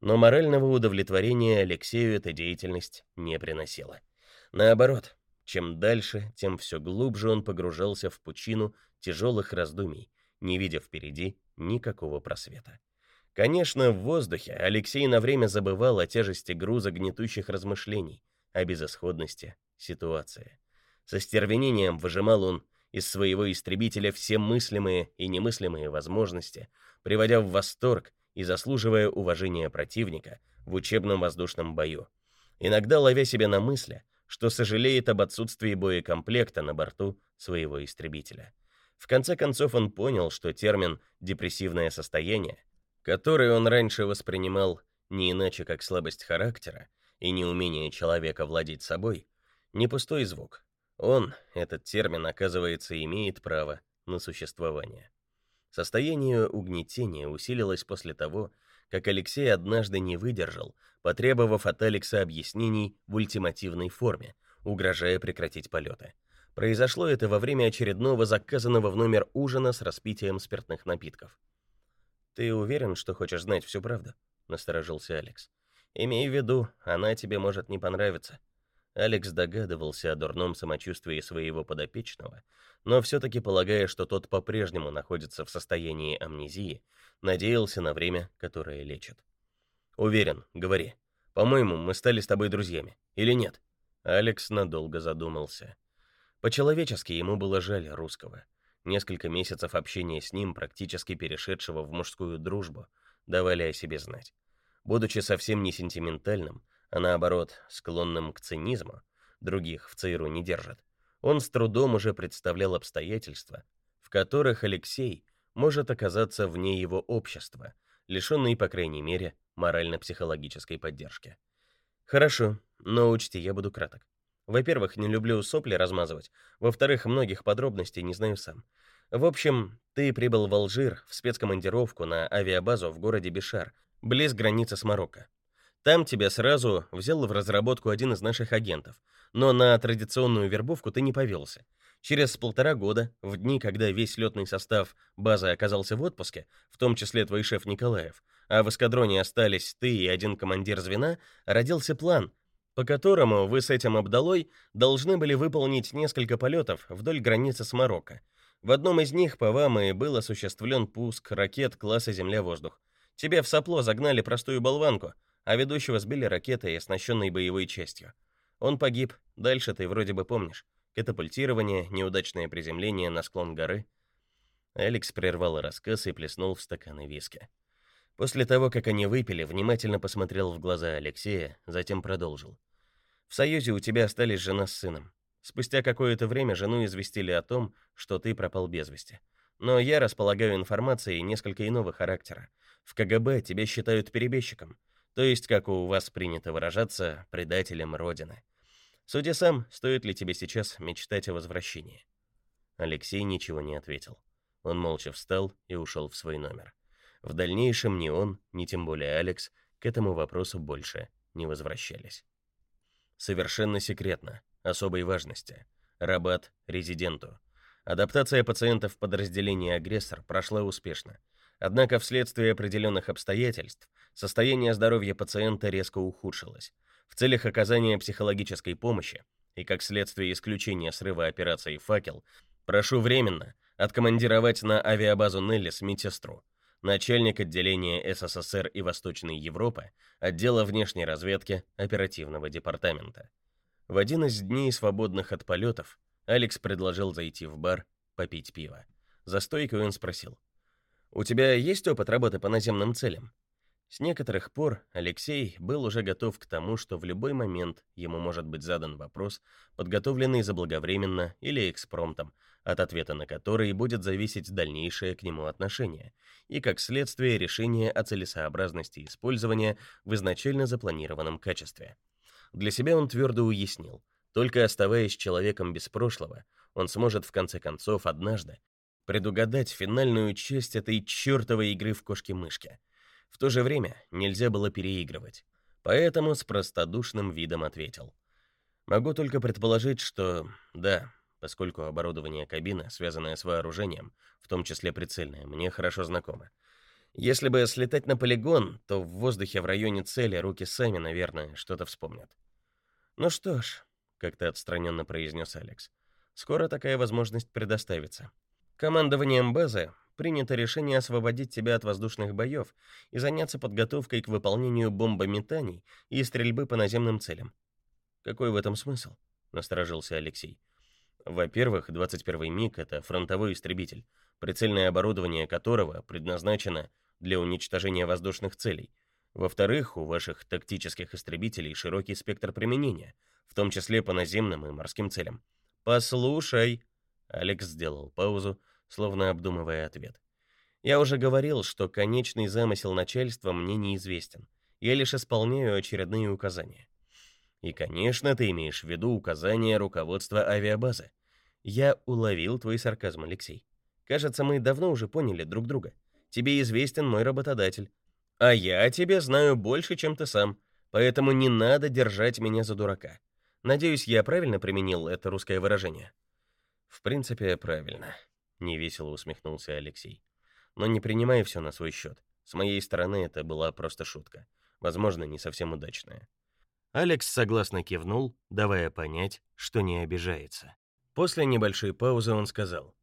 Но морального удовлетворения Алексею эта деятельность не приносила. Наоборот, чем дальше, тем все глубже он погружался в пучину тяжелых раздумий, не видя впереди никакого просвета. Конечно, в воздухе Алексей на время забывал о тяжести груза гнетущих размышлений, о безысходности ситуации. Со стервенением выжимал он из своего истребителя все мыслимые и немыслимые возможности, приводя в восторг и заслуживая уважения противника в учебном воздушном бою. Иногда ловя себя на мысли, что сожалеет об отсутствии боекомплекта на борту своего истребителя. В конце концов он понял, что термин «депрессивное состояние», который он раньше воспринимал не иначе как слабость характера и неумение человека владеть собой, не пустой звук. Он, этот термин, оказывается, имеет право на существование. Состояние угнетения усилилось после того, как Алексей однажды не выдержал, потребовав от Алекса объяснений в ультимативной форме, угрожая прекратить полеты. Произошло это во время очередного заказанного в номер ужина с распитием спиртных напитков. «Ты уверен, что хочешь знать всю правду?» — насторожился Алекс. «Имей в виду, она тебе может не понравиться». Алекс догадывался о дурном самочувствии своего подопечного, но все-таки, полагая, что тот по-прежнему находится в состоянии амнезии, надеялся на время, которое лечит. «Уверен, говори. По-моему, мы стали с тобой друзьями. Или нет?» Алекс надолго задумался. По-человечески ему было жаль русского. Несколько месяцев общения с ним, практически перешедшего в мужскую дружбу, давали о себе знать. Будучи совсем не сентиментальным, а наоборот, склонным к цинизму, других в ЦРУ не держат, он с трудом уже представлял обстоятельства, в которых Алексей может оказаться вне его общества, лишенный, по крайней мере, морально-психологической поддержки. Хорошо, но учти, я буду краток. Во-первых, не люблю сопли размазывать. Во-вторых, многих подробностей не знаю сам. В общем, ты прибыл в Алжир в спецкомандировку на авиабазу в городе Бишар, близ границы с Марокко. Там тебя сразу взял в разработку один из наших агентов, но на традиционную вербовку ты не повелся. Через полтора года, в дни, когда весь летный состав базы оказался в отпуске, в том числе твой шеф Николаев, а в эскадроне остались ты и один командир звена, родился план, по которому вы с этим Абдалой должны были выполнить несколько полетов вдоль границы с Марокко. В одном из них по вам и был осуществлен пуск ракет класса Земля-воздух. Тебе в сопло загнали простую болванку, а ведущего сбили ракетой, оснащенной боевой частью. Он погиб, дальше ты вроде бы помнишь. Катапультирование, неудачное приземление на склон горы. Алекс прервал рассказ и плеснул в стаканы виски. После того, как они выпили, внимательно посмотрел в глаза Алексея, затем продолжил. «В Союзе у тебя остались жена с сыном. Спустя какое-то время жену известили о том, что ты пропал без вести. Но я располагаю информацией несколько иного характера. В КГБ тебя считают перебежчиком, то есть, как у вас принято выражаться, предателем Родины. Суди сам, стоит ли тебе сейчас мечтать о возвращении?» Алексей ничего не ответил. Он молча встал и ушел в свой номер. В дальнейшем ни он, ни тем более Алекс к этому вопросу больше не возвращались. Совершенно секретно, особой важности. Рабат резиденту. Адаптация пациента в подразделении агрессор прошла успешно. Однако вследствие определенных обстоятельств состояние здоровья пациента резко ухудшилось. В целях оказания психологической помощи и как следствие исключения срыва операции «Факел», прошу временно откомандировать на авиабазу Неллис медсестру, начальник отделения СССР и Восточной Европы, отдела внешней разведки оперативного департамента. В один из дней свободных от полетов Алекс предложил зайти в бар, попить пиво. За стойкой он спросил: "У тебя есть опыт работы по наземным целям?" С некоторых пор Алексей был уже готов к тому, что в любой момент ему может быть задан вопрос, подготовленный заблаговременно или экспромтом, от ответа на который будет зависеть дальнейшее к нему отношение, и как следствие решение о целесообразности использования в изначально запланированном качестве. Для себя он твердо уяснил, только оставаясь человеком без прошлого, он сможет в конце концов однажды предугадать финальную часть этой чертовой игры в кошки-мышки — в то же время нельзя было переигрывать. Поэтому с простодушным видом ответил. Могу только предположить, что да, поскольку оборудование кабины, связанное с вооружением, в том числе прицельное, мне хорошо знакомо. Если бы слетать на полигон, то в воздухе в районе цели руки сами, наверное, что-то вспомнят. Ну что ж, как-то отстраненно произнес Алекс. Скоро такая возможность предоставится. Командованием базы принято решение освободить тебя от воздушных боев и заняться подготовкой к выполнению бомбометаний и стрельбы по наземным целям. Какой в этом смысл? насторожился Алексей. Во-первых, 21-й МиГ это фронтовой истребитель, прицельное оборудование которого предназначено для уничтожения воздушных целей. Во-вторых, у ваших тактических истребителей широкий спектр применения, в том числе по наземным и морским целям. Послушай, Алекс сделал паузу, словно обдумывая ответ. Я уже говорил, что конечный замысел начальства мне неизвестен. Я лишь исполняю очередные указания. И, конечно, ты имеешь в виду указания руководства авиабазы. Я уловил твой сарказм, Алексей. Кажется, мы давно уже поняли друг друга. Тебе известен мой работодатель, а я тебе знаю больше, чем ты сам. Поэтому не надо держать меня за дурака. Надеюсь, я правильно применил это русское выражение. В принципе, правильно невесело усмехнулся Алексей. Но не принимай все на свой счет. С моей стороны это была просто шутка, возможно, не совсем удачная. Алекс согласно кивнул, давая понять, что не обижается. После небольшой паузы он сказал: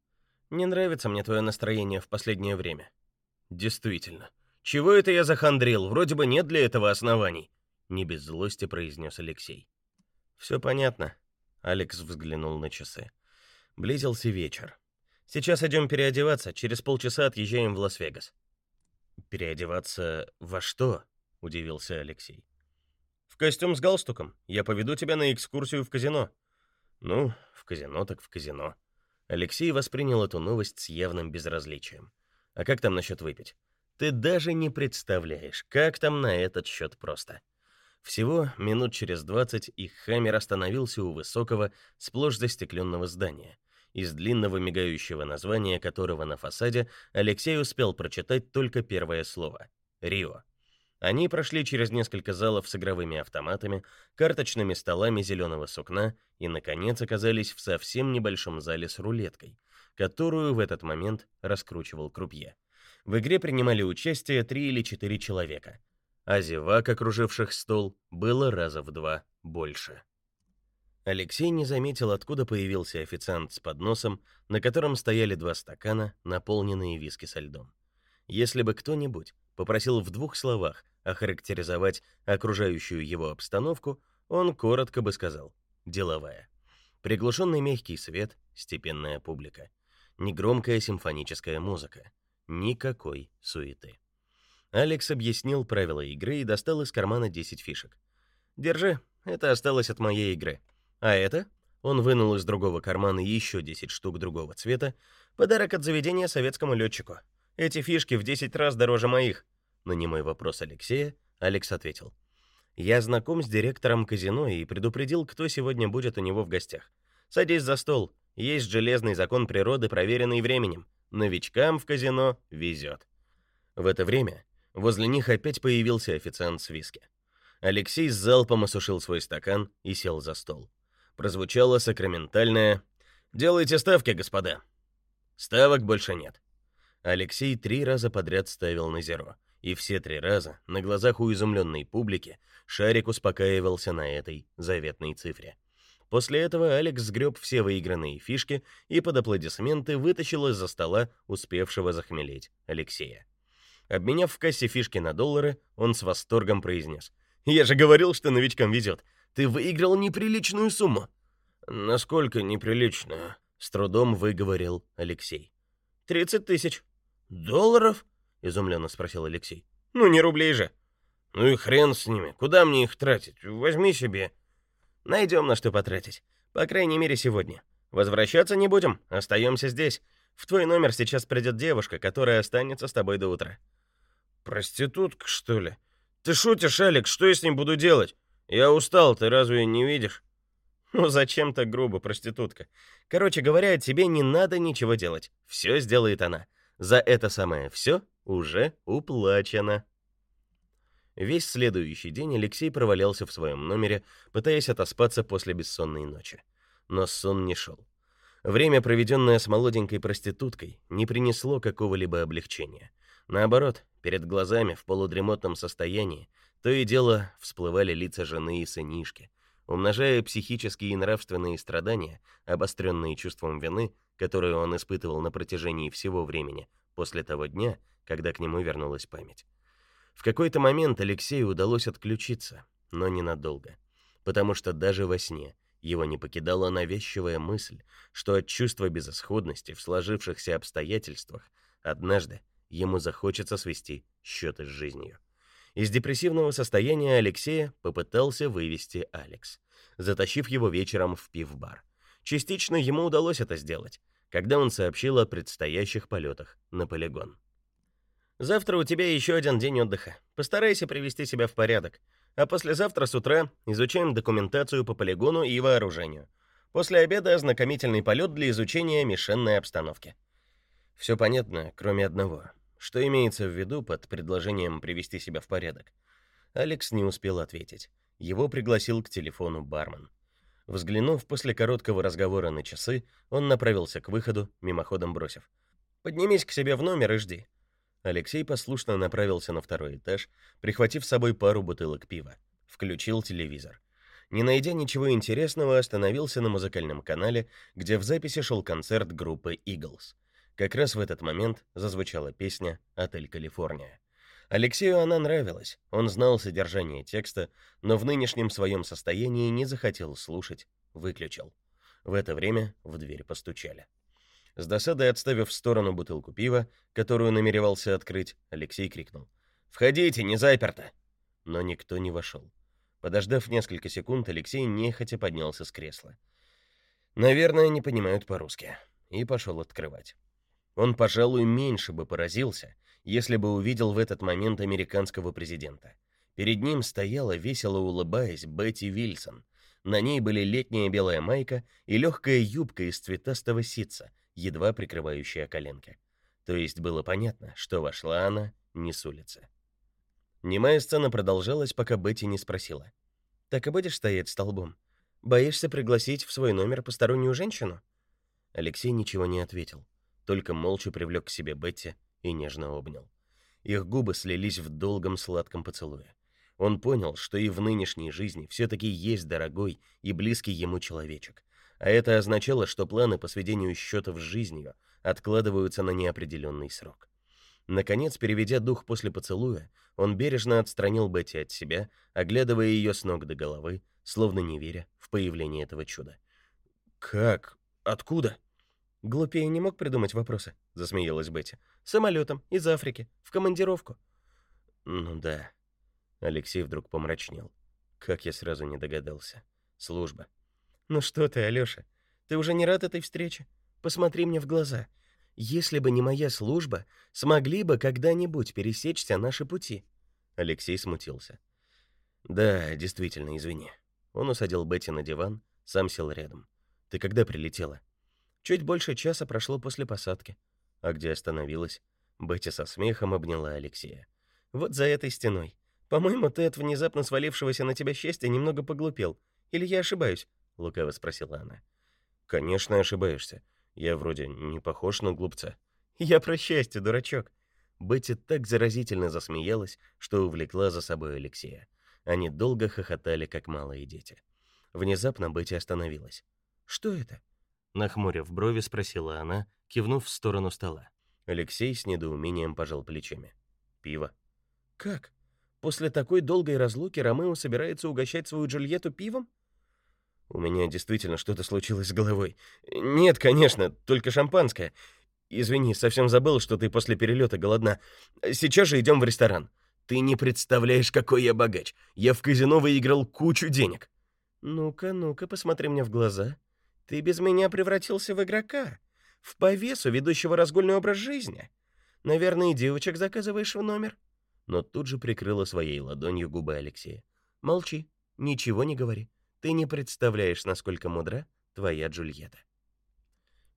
"Не нравится мне твое настроение в последнее время". "Действительно. Чего это я захандрил? Вроде бы нет для этого оснований", не без злости произнес Алексей. «Все понятно. Алекс взглянул на часы. Близился вечер. Сейчас идем переодеваться, через полчаса отъезжаем в Лас-Вегас. Переодеваться во что? удивился Алексей. Костюм с галстуком. Я поведу тебя на экскурсию в казино. Ну, в казино так в казино. Алексей воспринял эту новость с явным безразличием. А как там насчет выпить? Ты даже не представляешь, как там на этот счет просто. Всего минут через двадцать их Хаммер остановился у высокого, сплошь застекленного здания, из длинного мигающего названия которого на фасаде Алексей успел прочитать только первое слово — «Рио». Они прошли через несколько залов с игровыми автоматами, карточными столами зеленого сукна и, наконец, оказались в совсем небольшом зале с рулеткой, которую в этот момент раскручивал крупье. В игре принимали участие три или четыре человека, а зевак, окруживших стол, было раза в два больше. Алексей не заметил, откуда появился официант с подносом, на котором стояли два стакана, наполненные виски со льдом. Если бы кто-нибудь попросил в двух словах охарактеризовать окружающую его обстановку, он коротко бы сказал «деловая». Приглушенный мягкий свет, степенная публика, негромкая симфоническая музыка, Никакой суеты. Алекс объяснил правила игры и достал из кармана 10 фишек. «Держи, это осталось от моей игры. А это?» Он вынул из другого кармана еще 10 штук другого цвета. «Подарок от заведения советскому летчику. Эти фишки в 10 раз дороже моих». На немой вопрос Алексея Алекс ответил. «Я знаком с директором казино и предупредил, кто сегодня будет у него в гостях. Садись за стол. Есть железный закон природы, проверенный временем. Новичкам в казино везет. В это время возле них опять появился официант с виски. Алексей с залпом осушил свой стакан и сел за стол. Прозвучало сакраментальное «Делайте ставки, господа». Ставок больше нет. Алексей три раза подряд ставил на зеро, и все три раза на глазах у изумленной публики Шарик успокаивался на этой заветной цифре. После этого Алекс сгреб все выигранные фишки и под аплодисменты вытащил из-за стола успевшего захмелеть Алексея. Обменяв в кассе фишки на доллары, он с восторгом произнес. «Я же говорил, что новичкам везет. Ты выиграл неприличную сумму». «Насколько неприличную?» — с трудом выговорил Алексей. «Тридцать тысяч». «Долларов?» — изумленно спросил Алексей. «Ну, не рублей же». «Ну и хрен с ними. Куда мне их тратить? Возьми себе». Найдем на что потратить. По крайней мере, сегодня. Возвращаться не будем, остаемся здесь. В твой номер сейчас придет девушка, которая останется с тобой до утра. Проститутка, что ли? Ты шутишь, Алекс, что я с ним буду делать? Я устал, ты разве не видишь? Ну зачем так грубо, проститутка? Короче говоря, тебе не надо ничего делать. Все сделает она. За это самое все уже уплачено. Весь следующий день Алексей провалялся в своем номере, пытаясь отоспаться после бессонной ночи. Но сон не шел. Время, проведенное с молоденькой проституткой, не принесло какого-либо облегчения. Наоборот, перед глазами в полудремотном состоянии то и дело всплывали лица жены и сынишки, умножая психические и нравственные страдания, обостренные чувством вины, которые он испытывал на протяжении всего времени после того дня, когда к нему вернулась память. В какой-то момент Алексею удалось отключиться, но ненадолго, потому что даже во сне его не покидала навязчивая мысль, что от чувства безысходности в сложившихся обстоятельствах однажды ему захочется свести счеты с жизнью. Из депрессивного состояния Алексея попытался вывести Алекс, затащив его вечером в пивбар. Частично ему удалось это сделать, когда он сообщил о предстоящих полетах на полигон. Завтра у тебя еще один день отдыха. Постарайся привести себя в порядок. А послезавтра с утра изучаем документацию по полигону и вооружению. После обеда ознакомительный полет для изучения мишенной обстановки. Все понятно, кроме одного. Что имеется в виду под предложением привести себя в порядок? Алекс не успел ответить. Его пригласил к телефону бармен. Взглянув после короткого разговора на часы, он направился к выходу, мимоходом бросив: "Поднимись к себе в номер и жди". Алексей послушно направился на второй этаж, прихватив с собой пару бутылок пива. Включил телевизор. Не найдя ничего интересного, остановился на музыкальном канале, где в записи шел концерт группы Eagles. Как раз в этот момент зазвучала песня «Отель Калифорния». Алексею она нравилась, он знал содержание текста, но в нынешнем своем состоянии не захотел слушать, выключил. В это время в дверь постучали. С досадой отставив в сторону бутылку пива, которую намеревался открыть, Алексей крикнул: "Входите, не заперто!" Но никто не вошел. Подождав несколько секунд, Алексей нехотя поднялся с кресла. Наверное, не понимают по-русски, и пошел открывать. Он, пожалуй, меньше бы поразился, если бы увидел в этот момент американского президента. Перед ним стояла, весело улыбаясь, Бетти Вильсон. На ней были летняя белая майка и легкая юбка из цветастого ситца, едва прикрывающая коленки. То есть было понятно, что вошла она не с улицы. Немая сцена продолжалась, пока Бетти не спросила. «Так и будешь стоять столбом? Боишься пригласить в свой номер постороннюю женщину?» Алексей ничего не ответил, только молча привлек к себе Бетти и нежно обнял. Их губы слились в долгом сладком поцелуе. Он понял, что и в нынешней жизни все-таки есть дорогой и близкий ему человечек. А это означало, что планы по сведению счетов с жизнью откладываются на неопределенный срок. Наконец, переведя дух после поцелуя, он бережно отстранил Бетти от себя, оглядывая ее с ног до головы, словно не веря в появление этого чуда. «Как? Откуда?» «Глупее не мог придумать вопросы», — засмеялась Бетти. «Самолетом, из Африки, в командировку». «Ну да». Алексей вдруг помрачнел. Как я сразу не догадался. Служба. «Ну что ты, Алёша, ты уже не рад этой встрече? Посмотри мне в глаза. Если бы не моя служба, смогли бы когда-нибудь пересечься наши пути». Алексей смутился. «Да, действительно, извини». Он усадил Бетти на диван, сам сел рядом. «Ты когда прилетела?» Чуть больше часа прошло после посадки. А где остановилась? Бетти со смехом обняла Алексея. Вот за этой стеной. По-моему, ты от внезапно свалившегося на тебя счастья немного поглупел. Или я ошибаюсь? лукаво спросила она. Конечно, ошибаешься. Я вроде не похож на глупца. Я про счастье, дурачок. Бетти так заразительно засмеялась, что увлекла за собой Алексея. Они долго хохотали, как малые дети. Внезапно Бетти остановилась. Что это? Нахмурив брови, спросила она, кивнув в сторону стола. Алексей с недоумением пожал плечами. Пиво. Как? После такой долгой разлуки Ромео собирается угощать свою Джульетту пивом? У меня действительно что-то случилось с головой. Нет, конечно, только шампанское. Извини, совсем забыл, что ты после перелета голодна. Сейчас же идем в ресторан. Ты не представляешь, какой я богач. Я в казино выиграл кучу денег. Ну-ка, ну-ка, посмотри мне в глаза. Ты без меня превратился в игрока, в повесу, ведущего разгульный образ жизни. Наверное, и девочек заказываешь в номер. Но тут же прикрыла своей ладонью губы Алексея. Молчи, ничего не говори. Ты не представляешь, насколько мудра твоя Джульетта.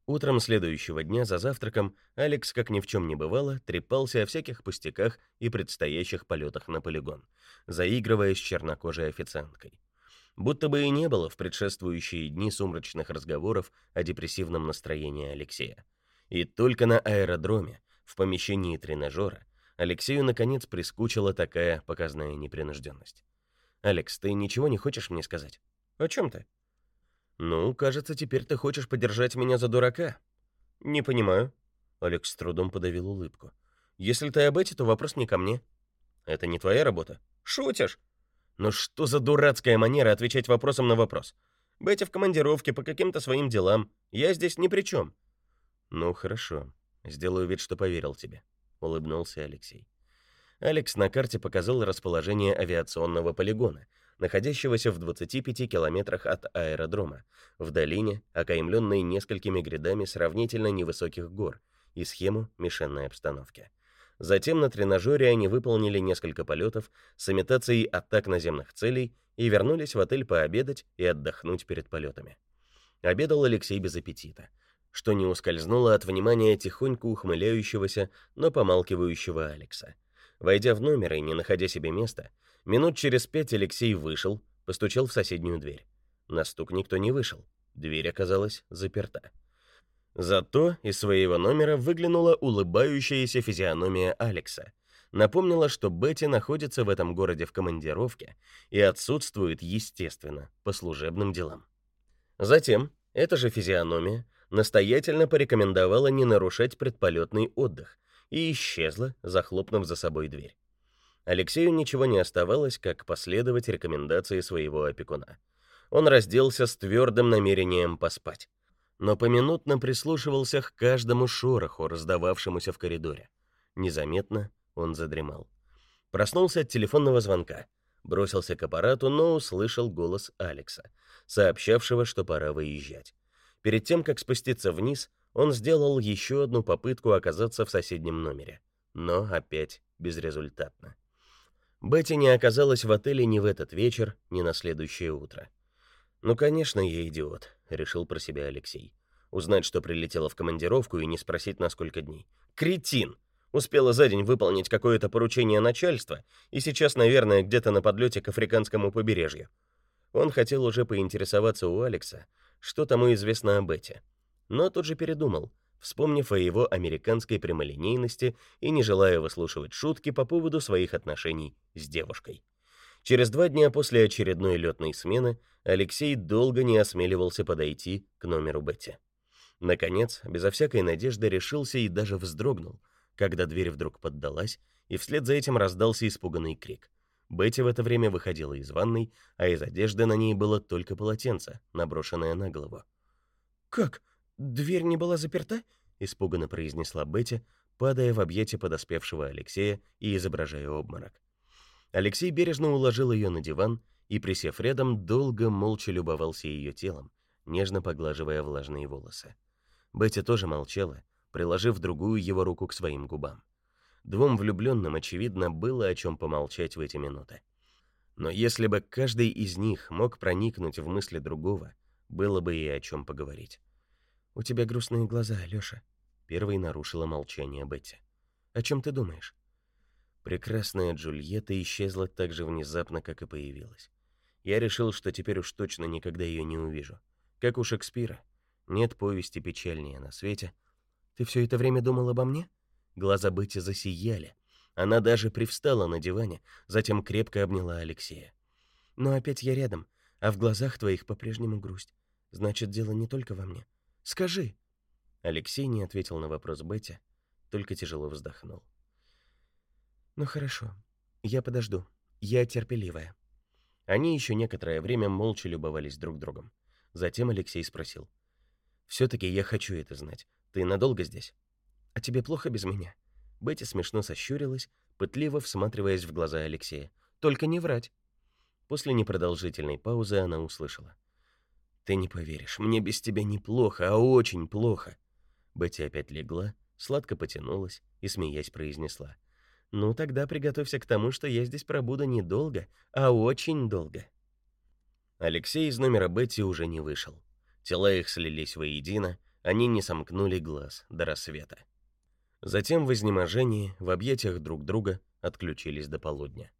Утром следующего дня за завтраком Алекс, как ни в чем не бывало, трепался о всяких пустяках и предстоящих полетах на полигон, заигрывая с чернокожей официанткой будто бы и не было в предшествующие дни сумрачных разговоров о депрессивном настроении Алексея. И только на аэродроме, в помещении тренажера, Алексею наконец прискучила такая показная непринужденность. «Алекс, ты ничего не хочешь мне сказать?» «О чем ты?» «Ну, кажется, теперь ты хочешь подержать меня за дурака». «Не понимаю». Алекс с трудом подавил улыбку. «Если ты об эти, то вопрос не ко мне. Это не твоя работа». «Шутишь?» Ну что за дурацкая манера отвечать вопросом на вопрос? Бетти в командировке по каким-то своим делам. Я здесь ни при чем. Ну хорошо. Сделаю вид, что поверил тебе, улыбнулся Алексей. Алекс на карте показал расположение авиационного полигона, находящегося в 25 километрах от аэродрома, в долине, окаймленной несколькими грядами сравнительно невысоких гор, и схему мишенной обстановки. Затем на тренажере они выполнили несколько полетов с имитацией атак наземных целей и вернулись в отель пообедать и отдохнуть перед полетами. Обедал Алексей без аппетита, что не ускользнуло от внимания тихонько ухмыляющегося, но помалкивающего Алекса. Войдя в номер и не находя себе места, минут через пять Алексей вышел, постучал в соседнюю дверь. На стук никто не вышел. Дверь оказалась заперта. Зато из своего номера выглянула улыбающаяся физиономия Алекса. Напомнила, что Бетти находится в этом городе в командировке и отсутствует, естественно, по служебным делам. Затем эта же физиономия настоятельно порекомендовала не нарушать предполетный отдых и исчезла, захлопнув за собой дверь. Алексею ничего не оставалось, как последовать рекомендации своего опекуна. Он разделся с твердым намерением поспать но поминутно прислушивался к каждому шороху, раздававшемуся в коридоре. Незаметно он задремал. Проснулся от телефонного звонка, бросился к аппарату, но услышал голос Алекса, сообщавшего, что пора выезжать. Перед тем, как спуститься вниз, он сделал еще одну попытку оказаться в соседнем номере, но опять безрезультатно. Бетти не оказалась в отеле ни в этот вечер, ни на следующее утро. «Ну, конечно, я идиот», — решил про себя Алексей. Узнать, что прилетела в командировку и не спросить, на сколько дней. «Кретин!» Успела за день выполнить какое-то поручение начальства и сейчас, наверное, где-то на подлете к африканскому побережью. Он хотел уже поинтересоваться у Алекса, что тому известно о Бетти. Но тут же передумал, вспомнив о его американской прямолинейности и не желая выслушивать шутки по поводу своих отношений с девушкой. Через два дня после очередной летной смены Алексей долго не осмеливался подойти к номеру Бетти. Наконец, безо всякой надежды решился и даже вздрогнул, когда дверь вдруг поддалась, и вслед за этим раздался испуганный крик. Бетти в это время выходила из ванной, а из одежды на ней было только полотенце, наброшенное на голову. «Как? Дверь не была заперта?» — испуганно произнесла Бетти, падая в объятия подоспевшего Алексея и изображая обморок. Алексей бережно уложил ее на диван и, присев рядом, долго молча любовался ее телом, нежно поглаживая влажные волосы. Бетти тоже молчала, приложив другую его руку к своим губам. Двум влюбленным, очевидно, было о чем помолчать в эти минуты. Но если бы каждый из них мог проникнуть в мысли другого, было бы и о чем поговорить. «У тебя грустные глаза, Алёша», — первой нарушила молчание Бетти. «О чем ты думаешь?» Прекрасная Джульетта исчезла так же внезапно, как и появилась. Я решил, что теперь уж точно никогда ее не увижу. Как у Шекспира. Нет повести печальнее на свете. Ты все это время думал обо мне? Глаза Бетти засияли. Она даже привстала на диване, затем крепко обняла Алексея. Но опять я рядом, а в глазах твоих по-прежнему грусть. Значит, дело не только во мне. Скажи. Алексей не ответил на вопрос Бетти, только тяжело вздохнул. Ну хорошо. Я подожду. Я терпеливая. Они еще некоторое время молча любовались друг другом. Затем Алексей спросил: все таки я хочу это знать. Ты надолго здесь? А тебе плохо без меня? Бетти смешно сощурилась, пытливо всматриваясь в глаза Алексея. Только не врать. После непродолжительной паузы она услышала: "Ты не поверишь, мне без тебя неплохо, а очень плохо". Бетти опять легла, сладко потянулась и смеясь произнесла: "Ну тогда приготовься к тому, что я здесь пробуду не долго, а очень долго". Алексей из номера Бетти уже не вышел. Тела их слились воедино, они не сомкнули глаз до рассвета. Затем в изнеможении, в объятиях друг друга, отключились до полудня.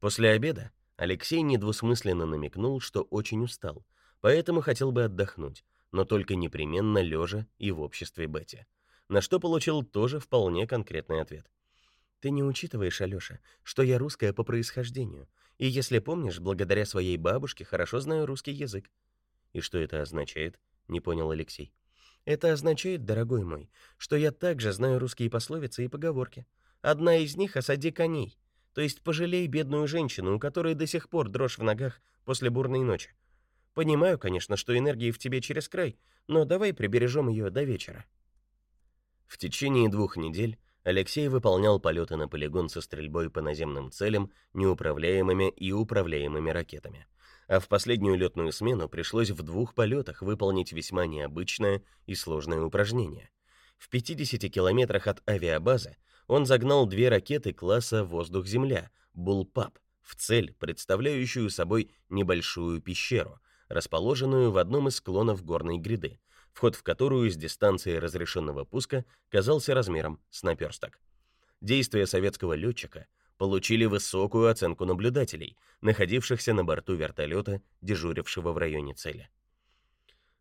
После обеда Алексей недвусмысленно намекнул, что очень устал, поэтому хотел бы отдохнуть, но только непременно лежа и в обществе Бетти. На что получил тоже вполне конкретный ответ. Ты не учитываешь, Алёша, что я русская по происхождению, и если помнишь, благодаря своей бабушке хорошо знаю русский язык. И что это означает? Не понял Алексей. Это означает, дорогой мой, что я также знаю русские пословицы и поговорки. Одна из них осади коней, то есть пожалей бедную женщину, у которой до сих пор дрожь в ногах после бурной ночи. Понимаю, конечно, что энергии в тебе через край, но давай прибережем ее до вечера. В течение двух недель Алексей выполнял полеты на полигон со стрельбой по наземным целям, неуправляемыми и управляемыми ракетами а в последнюю летную смену пришлось в двух полетах выполнить весьма необычное и сложное упражнение. В 50 километрах от авиабазы он загнал две ракеты класса «Воздух-Земля» «Буллпап» в цель, представляющую собой небольшую пещеру, расположенную в одном из склонов горной гряды, вход в которую с дистанции разрешенного пуска казался размером с наперсток. Действия советского летчика получили высокую оценку наблюдателей, находившихся на борту вертолета, дежурившего в районе цели.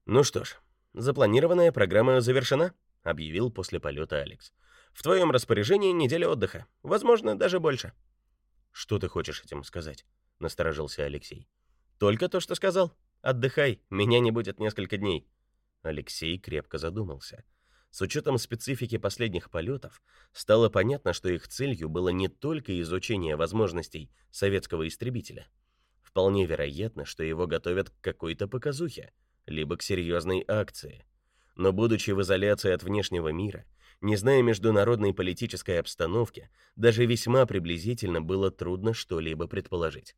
«Ну что ж, запланированная программа завершена», — объявил после полета Алекс. «В твоем распоряжении неделя отдыха, возможно, даже больше». «Что ты хочешь этим сказать?» — насторожился Алексей. «Только то, что сказал. Отдыхай, меня не будет несколько дней». Алексей крепко задумался — с учетом специфики последних полетов, стало понятно, что их целью было не только изучение возможностей советского истребителя. Вполне вероятно, что его готовят к какой-то показухе, либо к серьезной акции. Но будучи в изоляции от внешнего мира, не зная международной политической обстановки, даже весьма приблизительно было трудно что-либо предположить.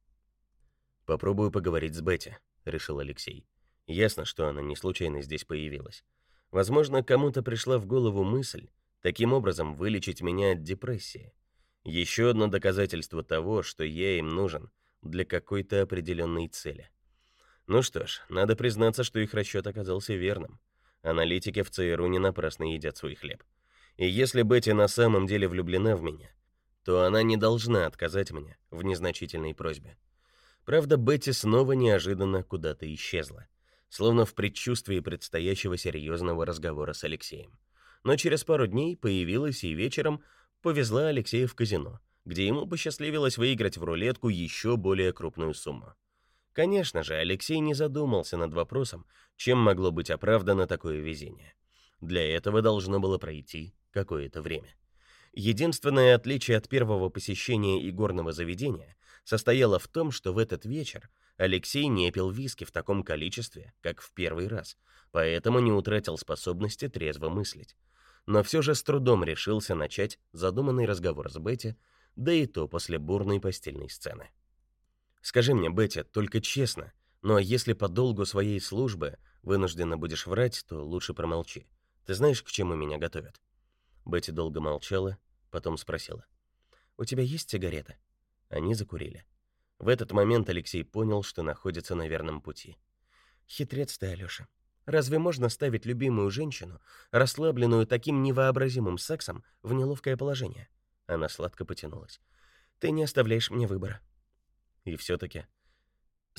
Попробую поговорить с Бетти, решил Алексей. Ясно, что она не случайно здесь появилась. Возможно, кому-то пришла в голову мысль таким образом вылечить меня от депрессии. Еще одно доказательство того, что я им нужен для какой-то определенной цели. Ну что ж, надо признаться, что их расчет оказался верным. Аналитики в ЦРУ не напрасно едят свой хлеб. И если Бетти на самом деле влюблена в меня, то она не должна отказать мне в незначительной просьбе. Правда, Бетти снова неожиданно куда-то исчезла, словно в предчувствии предстоящего серьезного разговора с Алексеем. Но через пару дней появилась и вечером повезла Алексея в казино, где ему посчастливилось выиграть в рулетку еще более крупную сумму. Конечно же, Алексей не задумался над вопросом, чем могло быть оправдано такое везение. Для этого должно было пройти какое-то время. Единственное отличие от первого посещения игорного заведения состояло в том, что в этот вечер Алексей не пил виски в таком количестве, как в первый раз, поэтому не утратил способности трезво мыслить. Но все же с трудом решился начать задуманный разговор с Бетти, да и то после бурной постельной сцены. Скажи мне, Бетти, только честно, но если по долгу своей службы вынуждена будешь врать, то лучше промолчи. Ты знаешь, к чему меня готовят? Бетти долго молчала, потом спросила: "У тебя есть сигарета?" Они закурили. В этот момент Алексей понял, что находится на верном пути. Хитрец ты, Алёша. Разве можно ставить любимую женщину, расслабленную таким невообразимым сексом, в неловкое положение? Она сладко потянулась. Ты не оставляешь мне выбора. И все таки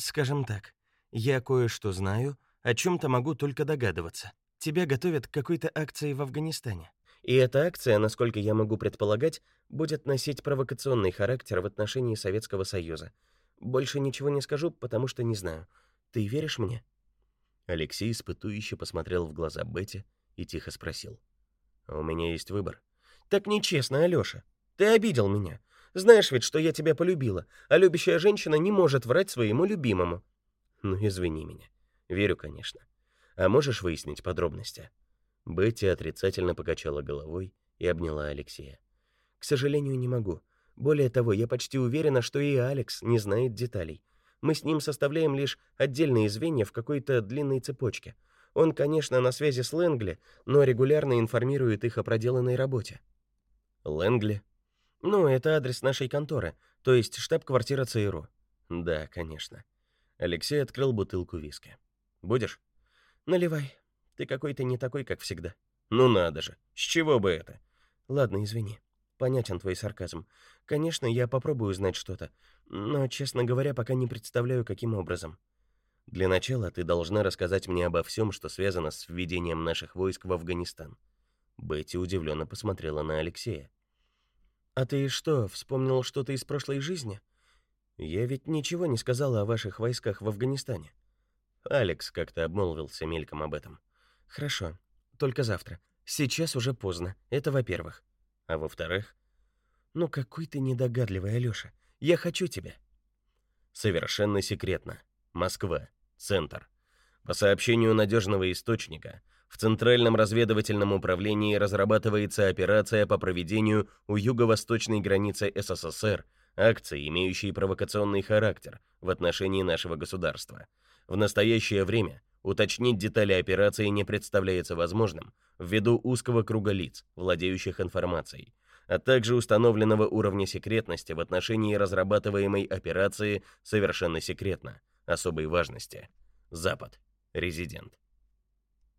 скажем так, я кое-что знаю, о чем то могу только догадываться. Тебя готовят к какой-то акции в Афганистане. И эта акция, насколько я могу предполагать, будет носить провокационный характер в отношении Советского Союза. Больше ничего не скажу, потому что не знаю. Ты веришь мне? Алексей испытующе посмотрел в глаза Бетти и тихо спросил: «А "У меня есть выбор". "Так нечестно, Алёша. Ты обидел меня. Знаешь ведь, что я тебя полюбила, а любящая женщина не может врать своему любимому". "Ну, извини меня. Верю, конечно. А можешь выяснить подробности?" Бетти отрицательно покачала головой и обняла Алексея. К сожалению, не могу. Более того, я почти уверена, что и Алекс не знает деталей. Мы с ним составляем лишь отдельные звенья в какой-то длинной цепочке. Он, конечно, на связи с Лэнгли, но регулярно информирует их о проделанной работе. Лэнгли? Ну, это адрес нашей конторы, то есть штаб-квартира ЦРУ. Да, конечно. Алексей открыл бутылку виски. Будешь? Наливай. Ты какой-то не такой, как всегда. Ну надо же. С чего бы это? Ладно, извини. Понятен твой сарказм. Конечно, я попробую узнать что-то, но, честно говоря, пока не представляю, каким образом. Для начала ты должна рассказать мне обо всем, что связано с введением наших войск в Афганистан. Бетти удивленно посмотрела на Алексея. А ты что, вспомнил что-то из прошлой жизни? Я ведь ничего не сказала о ваших войсках в Афганистане. Алекс как-то обмолвился мельком об этом. Хорошо, только завтра. Сейчас уже поздно. Это во-первых. А во-вторых, ну какой ты недогадливый, Алёша. Я хочу тебя. Совершенно секретно. Москва. Центр. По сообщению надежного источника, в Центральном разведывательном управлении разрабатывается операция по проведению у юго-восточной границы СССР акции, имеющие провокационный характер в отношении нашего государства. В настоящее время Уточнить детали операции не представляется возможным ввиду узкого круга лиц, владеющих информацией, а также установленного уровня секретности в отношении разрабатываемой операции совершенно секретно, особой важности. Запад. Резидент.